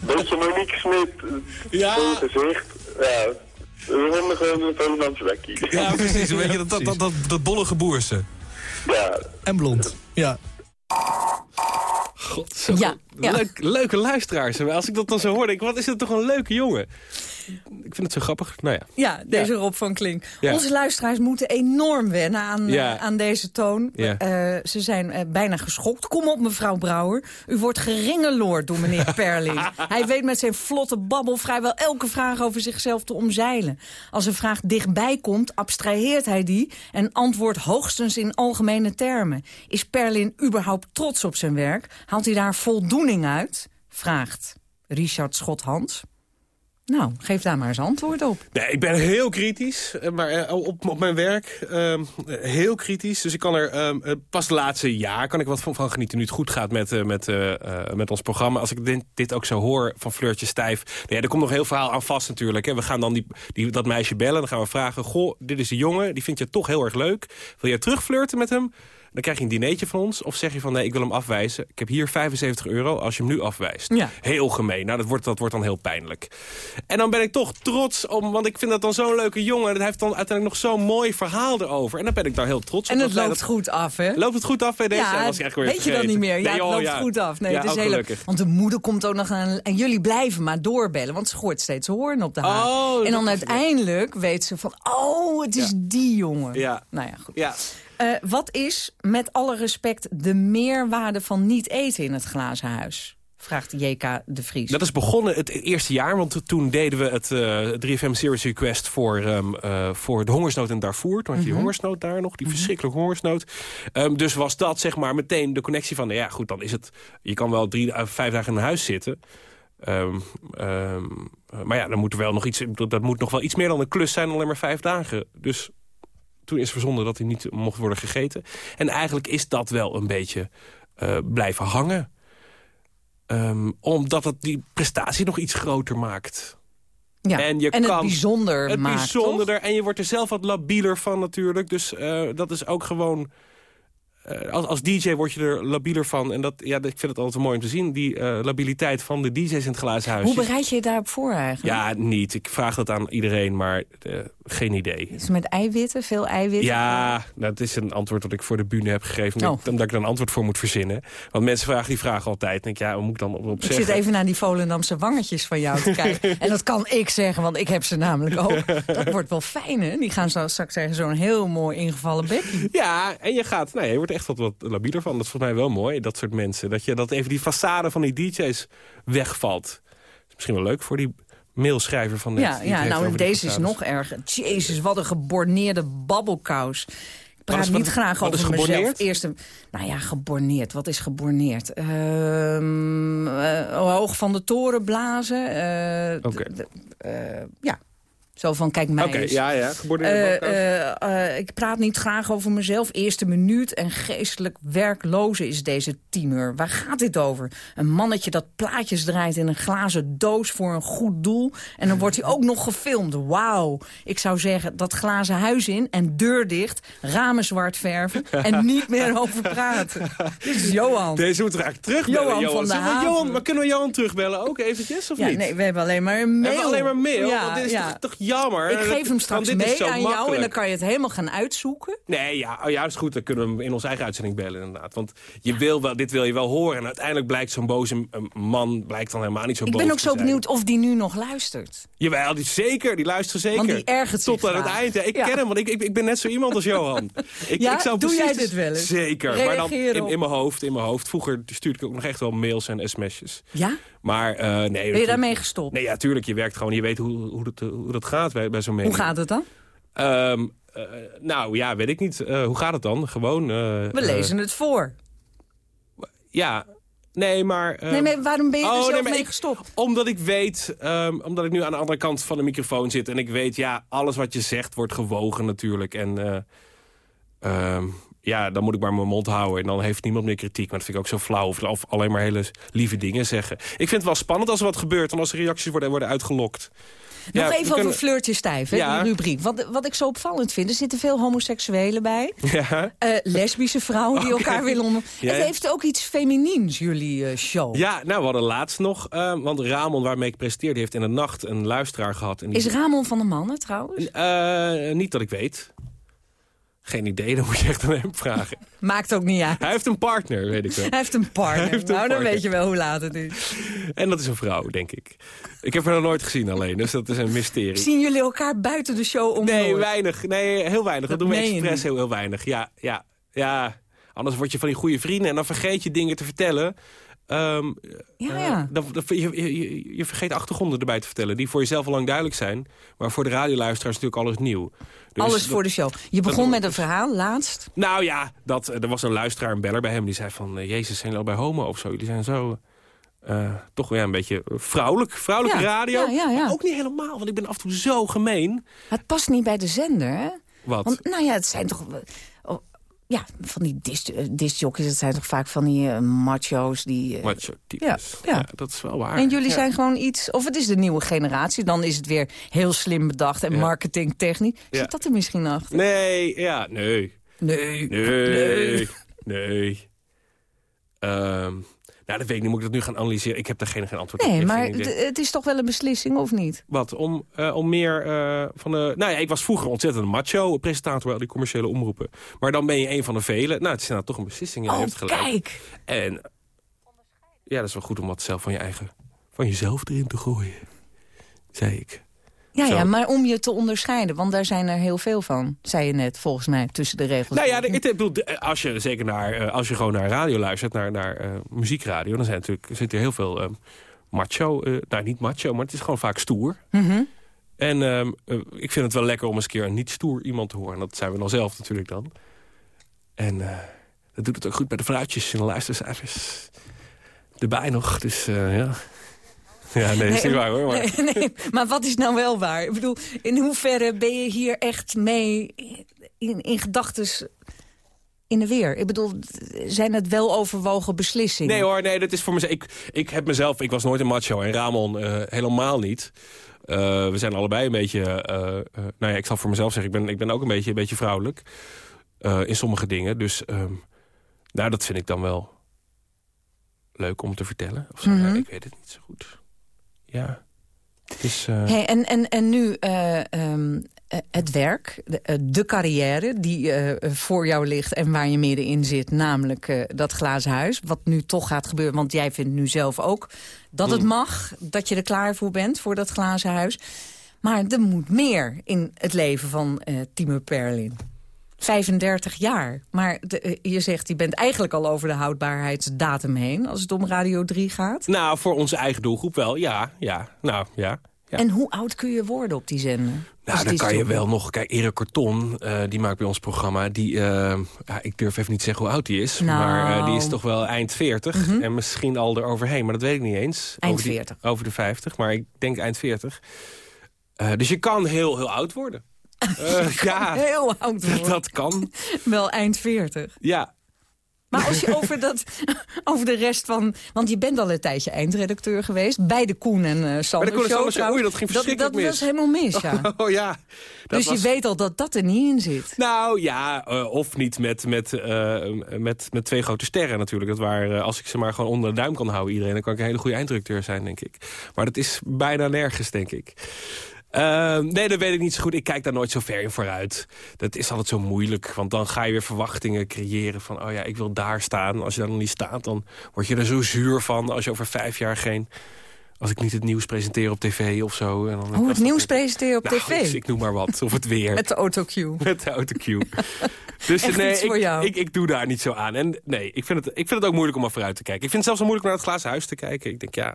Speaker 14: Beetje Monique Smit.
Speaker 13: Ja.
Speaker 14: Vol gezicht. Ja. We vonden gewoon een Volendamse bekkie.
Speaker 13: Ja, precies. Een beetje dat, dat, dat, dat, dat bollige boerse.
Speaker 14: Ja.
Speaker 17: En blond. Ja.
Speaker 8: God, zo
Speaker 7: Ja, ja.
Speaker 8: Leuk, leuke luisteraars. Als ik dat dan zo hoor, denk ik, wat is het toch een leuke jongen. Ik vind het zo grappig. Nou ja.
Speaker 7: Ja, deze Rob van Klink.
Speaker 8: Ja.
Speaker 7: Onze luisteraars moeten enorm wennen aan,
Speaker 8: Ja.
Speaker 7: eh, aan deze toon. Eh, ze zijn eh, bijna geschokt. Kom op, mevrouw Brouwer. U wordt geringeloord door meneer [LAUGHS] Perling. Hij weet met zijn vlotte babbel vrijwel elke vraag over zichzelf te omzeilen. Als een vraag dichtbij komt, abstraheert hij die... en antwoordt hoogstens in algemene termen. Is Perlin überhaupt trots op zijn werk? Haalt hij daar voldoening uit? Vraagt Richard Schot-Hans. Nou, geef daar maar eens antwoord op.
Speaker 8: Nee, ik ben heel kritisch, eh, maar eh, op, op mijn werk ehm, eh, heel kritisch. Dus ik kan er ehm, eh, pas de laatste jaar kan ik wat van, van genieten. Nu het goed gaat met, met, met ons programma. Als ik dit, dit ook zo hoor van Fleurtje Stijf. nou Ja, er komt nog heel verhaal aan vast natuurlijk. Hè. We gaan dan die, dat meisje bellen. Dan gaan we vragen, goh, dit is een jongen. Die vind je toch heel erg leuk. Wil jij terugflirten met hem? Dan krijg je een dinertje van ons. Of zeg je van, nee, ik wil hem afwijzen. Ik heb hier 75 euro als je hem nu afwijst.
Speaker 7: Ja.
Speaker 8: Heel gemeen. Nou, dat wordt, dat wordt dan heel pijnlijk. En dan ben ik toch trots om, want ik vind dat dan zo'n leuke jongen. En hij heeft dan uiteindelijk nog zo'n mooi verhaal erover. En dan ben ik daar heel trots op.
Speaker 7: En het loopt
Speaker 8: dat-
Speaker 7: goed af, hè?
Speaker 8: Loopt het goed af bij deze?
Speaker 7: Ja,
Speaker 8: was echt weer
Speaker 7: weet je dan niet meer? Ja,
Speaker 8: Nee,
Speaker 7: het loopt
Speaker 8: ja.
Speaker 7: goed af. Nee,
Speaker 8: Ja,
Speaker 7: het is heel leuk.
Speaker 8: gelukkig.
Speaker 7: Want de moeder komt ook nog aan... En jullie blijven maar doorbellen, want ze gooit steeds hoorn op de.
Speaker 8: Oh,
Speaker 7: en dan uiteindelijk weet ze van... Oh, het is die jongen.
Speaker 8: Ja.
Speaker 7: Nou ja, goed.
Speaker 8: Ja.
Speaker 7: Eh, wat is, met alle respect, de meerwaarde van niet eten in het glazen huis? Vraagt JK de Vries.
Speaker 8: Dat is begonnen het eerste jaar, want toen deden we het eh 3FM Series Request voor, eh, voor de hongersnood in Darfur. Toen had je die
Speaker 7: Mhm.
Speaker 8: hongersnood daar nog, die verschrikkelijke hongersnood. Ehm, dus was dat zeg maar meteen de connectie van, nou ja goed, dan is het... Je kan wel drie, eh, vijf dagen in huis zitten... Ehm, ehm, eh, maar ja, dan moet er wel nog iets, dat moet nog wel iets meer dan een klus zijn, alleen maar vijf dagen. Dus toen is verzonden dat hij niet mocht worden gegeten. En eigenlijk is dat wel een beetje eh, blijven hangen. Ehm, omdat het die prestatie nog iets groter maakt.
Speaker 7: ja.
Speaker 8: En, je
Speaker 7: het
Speaker 8: kan
Speaker 7: bijzonder
Speaker 8: het
Speaker 7: maakt,
Speaker 8: bijzonderder. En je wordt er zelf wat labieler van natuurlijk. Dus eh, dat is ook gewoon... eh, als, als DJ word je er labieler van. En dat, ja, ik vind het altijd mooi om te zien. Die eh, labiliteit van de DJ's in het glazen huis.
Speaker 7: Hoe bereid je je daarop voor eigenlijk?
Speaker 8: Ja, niet. Ik vraag dat aan iedereen, maar eh, geen idee.
Speaker 7: Is het met eiwitten, veel eiwitten?
Speaker 8: Ja, dat is een antwoord dat ik voor de bühne heb gegeven.
Speaker 7: Oh.
Speaker 8: Omdat ik er een antwoord voor moet verzinnen. Want mensen vragen die vragen altijd. En ik, ja, moet ik dan op, op
Speaker 7: Ik
Speaker 8: zeggen?
Speaker 7: zit even naar die Volendamse wangetjes van jou te [LAUGHS] kijken. en dat kan ik zeggen, want ik heb ze namelijk ook. Dat wordt wel fijn, hè? Die gaan zo straks zeggen, zo'n heel mooi ingevallen bekje.
Speaker 8: Ja, en je gaat, nee, je wordt echt wat, wat labieler van. Dat is volgens mij wel mooi, dat soort mensen. Dat je dat even die façade van die DJ's wegvalt. Is misschien wel leuk voor die mailschrijver van net.
Speaker 7: Ja, ja nou,
Speaker 8: over
Speaker 7: deze is nog erger. Jezus, wat een geborneerde babbelkous. Ik praat niet graag
Speaker 8: wat is
Speaker 7: over mezelf.
Speaker 8: geborneerd?
Speaker 7: Eerst een, nou ja, geborneerd. Wat is geborneerd? Ehm, eh, hoog van de toren blazen. eh,
Speaker 8: Oké.
Speaker 7: eh, ja, zo van, kijk mij
Speaker 8: Oké,
Speaker 7: eens.
Speaker 8: ja, ja,
Speaker 7: Eh, eh, eh, ik praat niet graag over mezelf. Eerste minuut en geestelijk werkloze is deze tiener. Waar gaat dit over? Een mannetje dat plaatjes draait in een glazen doos voor een goed doel. En dan wordt hij ook nog gefilmd. Wauw. Ik zou zeggen, dat glazen huis in en deur dicht. Ramen zwart verven [LAUGHS] en niet meer over praten. Dit is Johan.
Speaker 8: Deze moeten we eigenlijk terugbellen,
Speaker 7: Johan van Haven.
Speaker 8: Johan, maar kunnen we Johan terugbellen ook eventjes, of
Speaker 7: Ja,
Speaker 8: niet?
Speaker 7: nee, we hebben alleen maar een mail.
Speaker 8: Hebben we alleen maar mail?
Speaker 7: Ja,
Speaker 8: Want dit is
Speaker 7: ja.
Speaker 8: toch, toch jammer?
Speaker 7: Ik geef hem
Speaker 8: Want
Speaker 7: straks
Speaker 8: is
Speaker 7: mee
Speaker 8: zo
Speaker 7: aan jou en dan kan je het helemaal gaan uitzoeken.
Speaker 8: Nee, ja, oh is goed. Dan kunnen we hem in onze eigen uitzending bellen, inderdaad. Want je wil wel, dit wil je wel horen. En uiteindelijk blijkt zo'n boze eh, man blijkt dan helemaal niet zo
Speaker 7: Ik
Speaker 8: boos
Speaker 7: ben ook zo
Speaker 8: zijn.
Speaker 7: benieuwd of die nu nog luistert.
Speaker 8: Jawel, die, zeker. Die luisteren zeker.
Speaker 7: Want die ergert zich
Speaker 8: Tot aan het eind. Ik
Speaker 7: Ja.
Speaker 8: ken hem, want ik, ik, ik ben net zo iemand als Johan. [LAUGHS] Ik,
Speaker 7: Ja?
Speaker 8: ik zou
Speaker 7: Doe
Speaker 8: precies
Speaker 7: jij dit wel eens?
Speaker 8: Zeker. Maar dan in, in mijn hoofd, in mijn hoofd. Vroeger stuurde ik ook nog echt wel mails en sms'jes.
Speaker 7: Ja?
Speaker 8: Maar eh, nee.
Speaker 7: Ben je daarmee gestopt?
Speaker 8: Nee, ja, tuurlijk. Je werkt gewoon. Je weet hoe, hoe, dat, hoe dat gaat bij, bij zo'n mail.
Speaker 7: Hoe gaat het dan?
Speaker 8: Ehm, eh, nou, ja, weet ik niet. Eh, hoe gaat het dan? Gewoon...
Speaker 7: We lezen het voor.
Speaker 8: Ja, nee, maar... eh,
Speaker 7: nee, maar waarom ben je er
Speaker 8: oh,
Speaker 7: zelf
Speaker 8: nee,
Speaker 7: mee
Speaker 8: ik-
Speaker 7: gestopt?
Speaker 8: Omdat ik weet, ehm, omdat ik nu aan de andere kant van de microfoon zit... en ik weet, ja, alles wat je zegt wordt gewogen natuurlijk. En ehm, ja, dan moet ik maar mijn mond houden. En dan heeft niemand meer kritiek. Maar dat vind ik ook zo flauw. Of, alleen maar hele lieve dingen zeggen. Ik vind het wel spannend als er wat gebeurt... en als er reacties worden, worden uitgelokt.
Speaker 7: Nog
Speaker 8: Ja,
Speaker 7: even over Fleurtje Stijf, hè,
Speaker 8: Ja.
Speaker 7: die rubriek. Wat, wat ik zo opvallend vind, er zitten veel homoseksuelen bij.
Speaker 8: Ja.
Speaker 7: Eh, lesbische vrouwen die [LAUGHS] elkaar willen.
Speaker 8: Ja,
Speaker 7: Het heeft ook iets feminiens, jullie eh, show.
Speaker 8: Ja, nou, we hadden laatst nog... eh, want Ramon, waarmee ik presenteerde, heeft in de nacht een luisteraar gehad. En die-
Speaker 7: Is Ramon van de Mannen trouwens?
Speaker 8: Niet dat ik weet. Geen idee, dan moet je echt aan hem vragen.
Speaker 7: Maakt ook niet uit.
Speaker 8: Hij heeft een partner, weet ik wel.
Speaker 7: Hij heeft een partner.
Speaker 8: Hij heeft een
Speaker 7: nou, dan weet je wel hoe laat het is.
Speaker 8: En dat is een vrouw, denk ik. Ik heb haar nog nooit gezien alleen, dus dat is een mysterie.
Speaker 7: Zien jullie elkaar buiten de show om?
Speaker 8: Nee, weinig. Nee, heel weinig. Dat,
Speaker 7: Dat
Speaker 8: doen we expres heel, heel weinig. Ja, ja, ja. Anders word je van die goede vrienden en dan vergeet je dingen te vertellen. Ehm,
Speaker 7: Ja,
Speaker 8: eh,
Speaker 7: ja.
Speaker 8: dan, dan- je, je, je vergeet achtergronden erbij te vertellen... die voor jezelf al lang duidelijk zijn. Maar voor de radioluisteraars is natuurlijk alles nieuw. Dus
Speaker 7: Alles voor de show. Je
Speaker 8: dat-
Speaker 7: begon met een verhaal, laatst.
Speaker 8: Nou ja, dat, er was een luisteraar, een beller bij hem... die zei van, eh, jezus, zijn jullie al bij homo of zo? Jullie zijn zo... eh, toch weer een beetje vrouwelijk, vrouwelijke
Speaker 7: Ja,
Speaker 8: radio. Maar ook niet helemaal, want ik ben af en toe zo gemeen.
Speaker 7: Het past niet bij de zender, hè?
Speaker 8: Wat?
Speaker 7: Want, nou ja, het zijn toch... ja, van die disc- eh, discjockeys, het zijn toch vaak van die eh, macho's die... eh,
Speaker 8: Macho
Speaker 7: ja,
Speaker 8: types.
Speaker 7: ja.
Speaker 8: Ja, dat is wel waar.
Speaker 7: En jullie
Speaker 8: Ja.
Speaker 7: zijn gewoon iets... Of het is de nieuwe generatie, dan is het weer heel slim bedacht... en marketingtechnisch.
Speaker 8: Ja.
Speaker 7: Zit dat er misschien achter?
Speaker 8: Nee, ja, nee.
Speaker 7: Nee.
Speaker 8: Nee. Nee. Ehm, nou, dat weet ik niet. Moet ik dat nu gaan analyseren? Ik heb daar geen, geen antwoord op. Ik
Speaker 7: Nee, maar het is toch wel een beslissing, of niet?
Speaker 8: Wat? Om, eh, om meer eh, van de... Nou ja, ik was vroeger ontzettend macho presentator bij al die commerciële omroepen. Maar dan ben je een van de velen. Nou, het is nou toch een beslissing. Je
Speaker 7: Oh,
Speaker 8: gelijk.
Speaker 7: kijk.
Speaker 8: En ja, dat is wel goed om wat zelf van je eigen... van jezelf erin te gooien. Zei ik.
Speaker 7: Ja,
Speaker 8: Zo.
Speaker 7: ja, maar om je te onderscheiden, want daar zijn er heel veel van, zei je net, volgens mij, tussen de regels.
Speaker 8: Nou ja, ik bedoel, als je zeker naar, eh, als je gewoon naar radio luistert, naar, naar eh, muziekradio, dan zijn natuurlijk, zit er heel veel ehm, macho. eh, nou, niet macho, maar het is gewoon vaak stoer.
Speaker 7: Mhm.
Speaker 8: En ehm, eh, ik vind het wel lekker om eens een keer een niet stoer iemand te horen. En dat zijn we dan zelf natuurlijk dan. En dat doet het ook goed bij de fruitjes en de luistercijfers. Erbij nog, dus ja. Ja, nee, is niet waar hoor. Maar...
Speaker 7: Nee, nee, maar wat is nou wel waar? Ik bedoel, in hoeverre ben je hier echt mee in, in gedachtes in de weer? Ik bedoel, zijn het wel overwogen beslissingen?
Speaker 8: Nee hoor, nee, dat is voor mezelf. Ik, ik heb mezelf, ik was nooit een macho en Ramon eh, helemaal niet. Eh, we zijn allebei een beetje, eh, nou ja, ik zal voor mezelf zeggen, ik ben, ik ben ook een beetje, een beetje vrouwelijk. in sommige dingen, dus ehm, nou, dat vind ik dan wel leuk om te vertellen. Of zo. Ja,
Speaker 7: Mhm.
Speaker 8: ik weet het niet zo goed. Ja, dus... eh,
Speaker 7: Hey, en, en, en nu eh, ehm, eh, het werk, de, de carrière die voor jou ligt... en waar je middenin zit, namelijk dat glazen huis. Wat nu toch gaat gebeuren, want jij vindt nu zelf ook... dat het
Speaker 8: Mm.
Speaker 7: mag, dat je er klaar voor bent, voor dat glazen huis. Maar er moet meer in het leven van Timur Perlin. 35 jaar. Maar de, eh, je zegt, je bent eigenlijk al over de houdbaarheidsdatum heen... als het om Radio 3 gaat.
Speaker 8: Nou, voor onze eigen doelgroep wel, ja. ja nou, ja. ja.
Speaker 7: En hoe oud kun je worden op die zender?
Speaker 8: Nou, dan kan je wel nog... Kijk, Erik Corton, eh, die maakt bij ons programma... Die, eh, ja, ik durf even niet te zeggen hoe oud die is.
Speaker 7: Nou.
Speaker 8: Maar die is toch wel eind 40.
Speaker 7: Mhm.
Speaker 8: En misschien al eroverheen, maar dat weet ik niet eens.
Speaker 7: Eind
Speaker 8: over die-
Speaker 7: 40.
Speaker 8: Over de 50, maar ik denk eind 40. Eh, dus je kan heel, heel oud worden. Eh, [LAUGHS] ja,
Speaker 7: Heel oud [LAUGHS] worden.
Speaker 8: dat kan.
Speaker 7: Wel eind 40.
Speaker 8: Ja,
Speaker 7: Maar als je over, dat, [LAUGHS] over de rest van... Want je bent al een tijdje eindredacteur geweest. Bij de Koen en eh Sander
Speaker 8: Bij de Koen en
Speaker 7: Show
Speaker 8: Sander Show.
Speaker 7: trouwens.
Speaker 8: Oei, dat ging verschrikkelijk
Speaker 7: dat,
Speaker 8: mis.
Speaker 7: was helemaal mis, ja.
Speaker 8: Oh ja. Dat
Speaker 7: dus
Speaker 8: was-
Speaker 7: je weet al dat dat er niet in zit.
Speaker 8: Nou ja, eh, of niet met, met, met, met twee grote sterren natuurlijk. Dat waar, als ik ze maar gewoon onder de duim kan houden iedereen... dan kan ik een hele goede eindredacteur zijn, denk ik. Maar dat is bijna nergens, denk ik. Eh, nee, dat weet ik niet zo goed. Ik kijk daar nooit zo ver in vooruit. Dat is altijd zo moeilijk, want dan ga je weer verwachtingen creëren... van, oh ja, ik wil daar staan. Als je daar nog niet staat, dan word je er zo zuur van... als je over vijf jaar geen... als ik niet het nieuws presenteer op tv of zo. En dan
Speaker 7: Hoe het nieuws presenteren op
Speaker 8: nou,
Speaker 7: tv.
Speaker 8: Ik, ik noem maar wat. Of het weer. [LAUGHS]
Speaker 7: Met de autocue.
Speaker 8: Met de autocue. [LAUGHS] dus
Speaker 7: Echt
Speaker 8: nee, ik. Ik, ik doe daar niet zo aan. En nee, ik vind, het, ik vind het ook moeilijk om er vooruit te kijken. Ik vind het zelfs wel moeilijk naar het glazen huis te kijken. Ik denk, ja,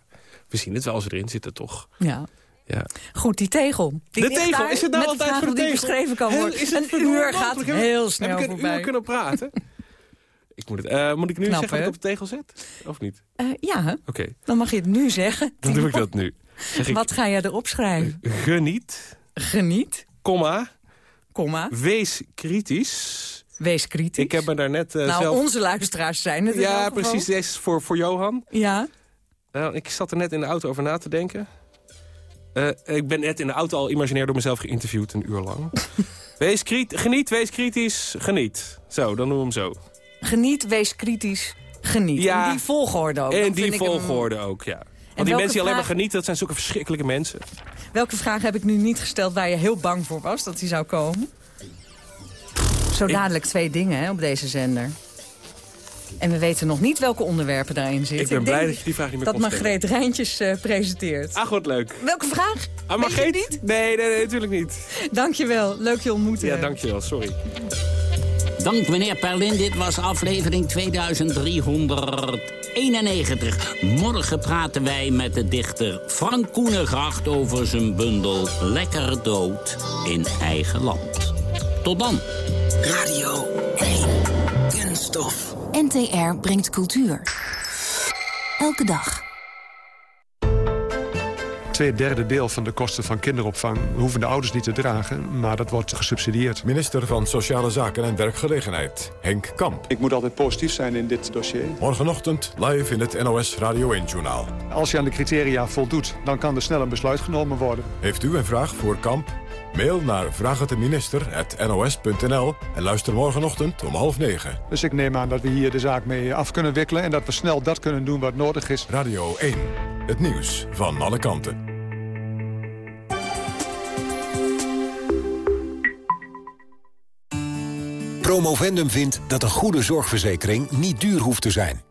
Speaker 8: we zien het wel als we erin zitten, toch?
Speaker 7: Ja.
Speaker 8: Ja.
Speaker 7: Goed, die tegel. Die
Speaker 8: De tegel, is het nou altijd voor de
Speaker 7: die
Speaker 8: tegel?
Speaker 7: beschreven kan
Speaker 8: Heel-
Speaker 7: worden.
Speaker 8: is het
Speaker 7: een uur gaat heel snel
Speaker 8: Heb ik een
Speaker 7: voorbij.
Speaker 8: uur kunnen praten? [LAUGHS] ik moet, het, eh, moet ik nu
Speaker 7: Knap,
Speaker 8: zeggen dat ik op de tegel zet? Of niet?
Speaker 7: Eh, ja,
Speaker 8: Oké,
Speaker 7: dan mag je het nu zeggen.
Speaker 8: dan doe ik dat nu. Zeg ik,
Speaker 7: Wat ga jij erop schrijven?
Speaker 8: geniet,
Speaker 7: Geniet,
Speaker 8: komma,
Speaker 7: komma,
Speaker 8: wees kritisch.
Speaker 7: wees kritisch.
Speaker 8: Ik heb me daar net eh,
Speaker 7: nou,
Speaker 8: zelf...
Speaker 7: onze luisteraars zijn het
Speaker 8: Ja, precies. Deze is voor, voor Johan.
Speaker 7: Ja,
Speaker 8: Nou, ik zat er net in de auto over na te denken. Eh, ik ben net in de auto al imaginair door mezelf geïnterviewd, een uur lang. [LAUGHS] wees geniet, wees kritisch, geniet. Zo, dan doen we hem zo.
Speaker 7: geniet, wees kritisch, geniet.
Speaker 8: Ja.
Speaker 7: In die volgorde ook.
Speaker 8: en
Speaker 7: Dan
Speaker 8: die
Speaker 7: hem-
Speaker 8: volgorde ook, ja. Want die mensen die alleen maar genieten, dat zijn zulke verschrikkelijke mensen.
Speaker 7: Welke vraag heb ik nu niet gesteld waar je heel bang voor was dat die zou komen? Zo dadelijk twee dingen hè, op deze zender. En we weten nog niet welke onderwerpen daarin zitten.
Speaker 8: Ik ben blij dat je die vraag niet meer
Speaker 7: Dat. Margreet Rijntjes eh, presenteert.
Speaker 8: Ach, wat leuk.
Speaker 7: Welke vraag?
Speaker 8: Ah,
Speaker 7: je
Speaker 8: niet? Nee, nee, nee, natuurlijk niet.
Speaker 7: Dankjewel, leuk je ontmoeten.
Speaker 8: Ja, dankjewel, sorry.
Speaker 6: Dank meneer Perlin, dit was aflevering 2391. Morgen praten wij met de dichter Frank Koenegracht over zijn bundel Lekker dood in eigen land. Tot dan.
Speaker 15: Radio 1. Kunststof.
Speaker 9: NTR brengt cultuur. Elke dag.
Speaker 18: Twee derde deel van de kosten van kinderopvang hoeven de ouders niet te dragen, maar dat wordt gesubsidieerd.
Speaker 5: Minister van Sociale Zaken en Werkgelegenheid, Henk Kamp.
Speaker 18: Ik moet altijd positief zijn in dit dossier.
Speaker 5: Morgenochtend live in het NOS Radio
Speaker 18: Als je aan de criteria voldoet, dan kan er snel een besluit genomen worden.
Speaker 5: Heeft u een vraag voor Kamp? Mail naar vraaghetdeminister.nos.nl en luister morgenochtend om half negen.
Speaker 18: Dus ik neem aan dat we hier de zaak mee af kunnen wikkelen... en dat we snel dat kunnen doen wat nodig is.
Speaker 5: Radio 1, het nieuws van alle kanten.
Speaker 19: Promovendum vindt dat een goede zorgverzekering niet duur hoeft te zijn.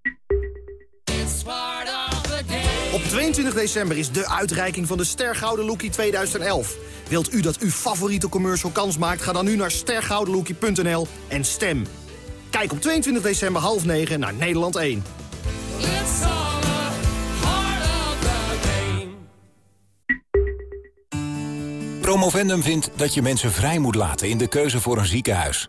Speaker 20: 22 december is de uitreiking van de Stergouden Lookie 2011. Wilt u dat uw favoriete commercial kans maakt? Ga dan nu naar stergoudenlookie.nl en stem. Kijk op 22 december half 9 naar Nederland 1.
Speaker 19: Promovendum vindt dat je mensen vrij moet laten in de keuze voor een ziekenhuis.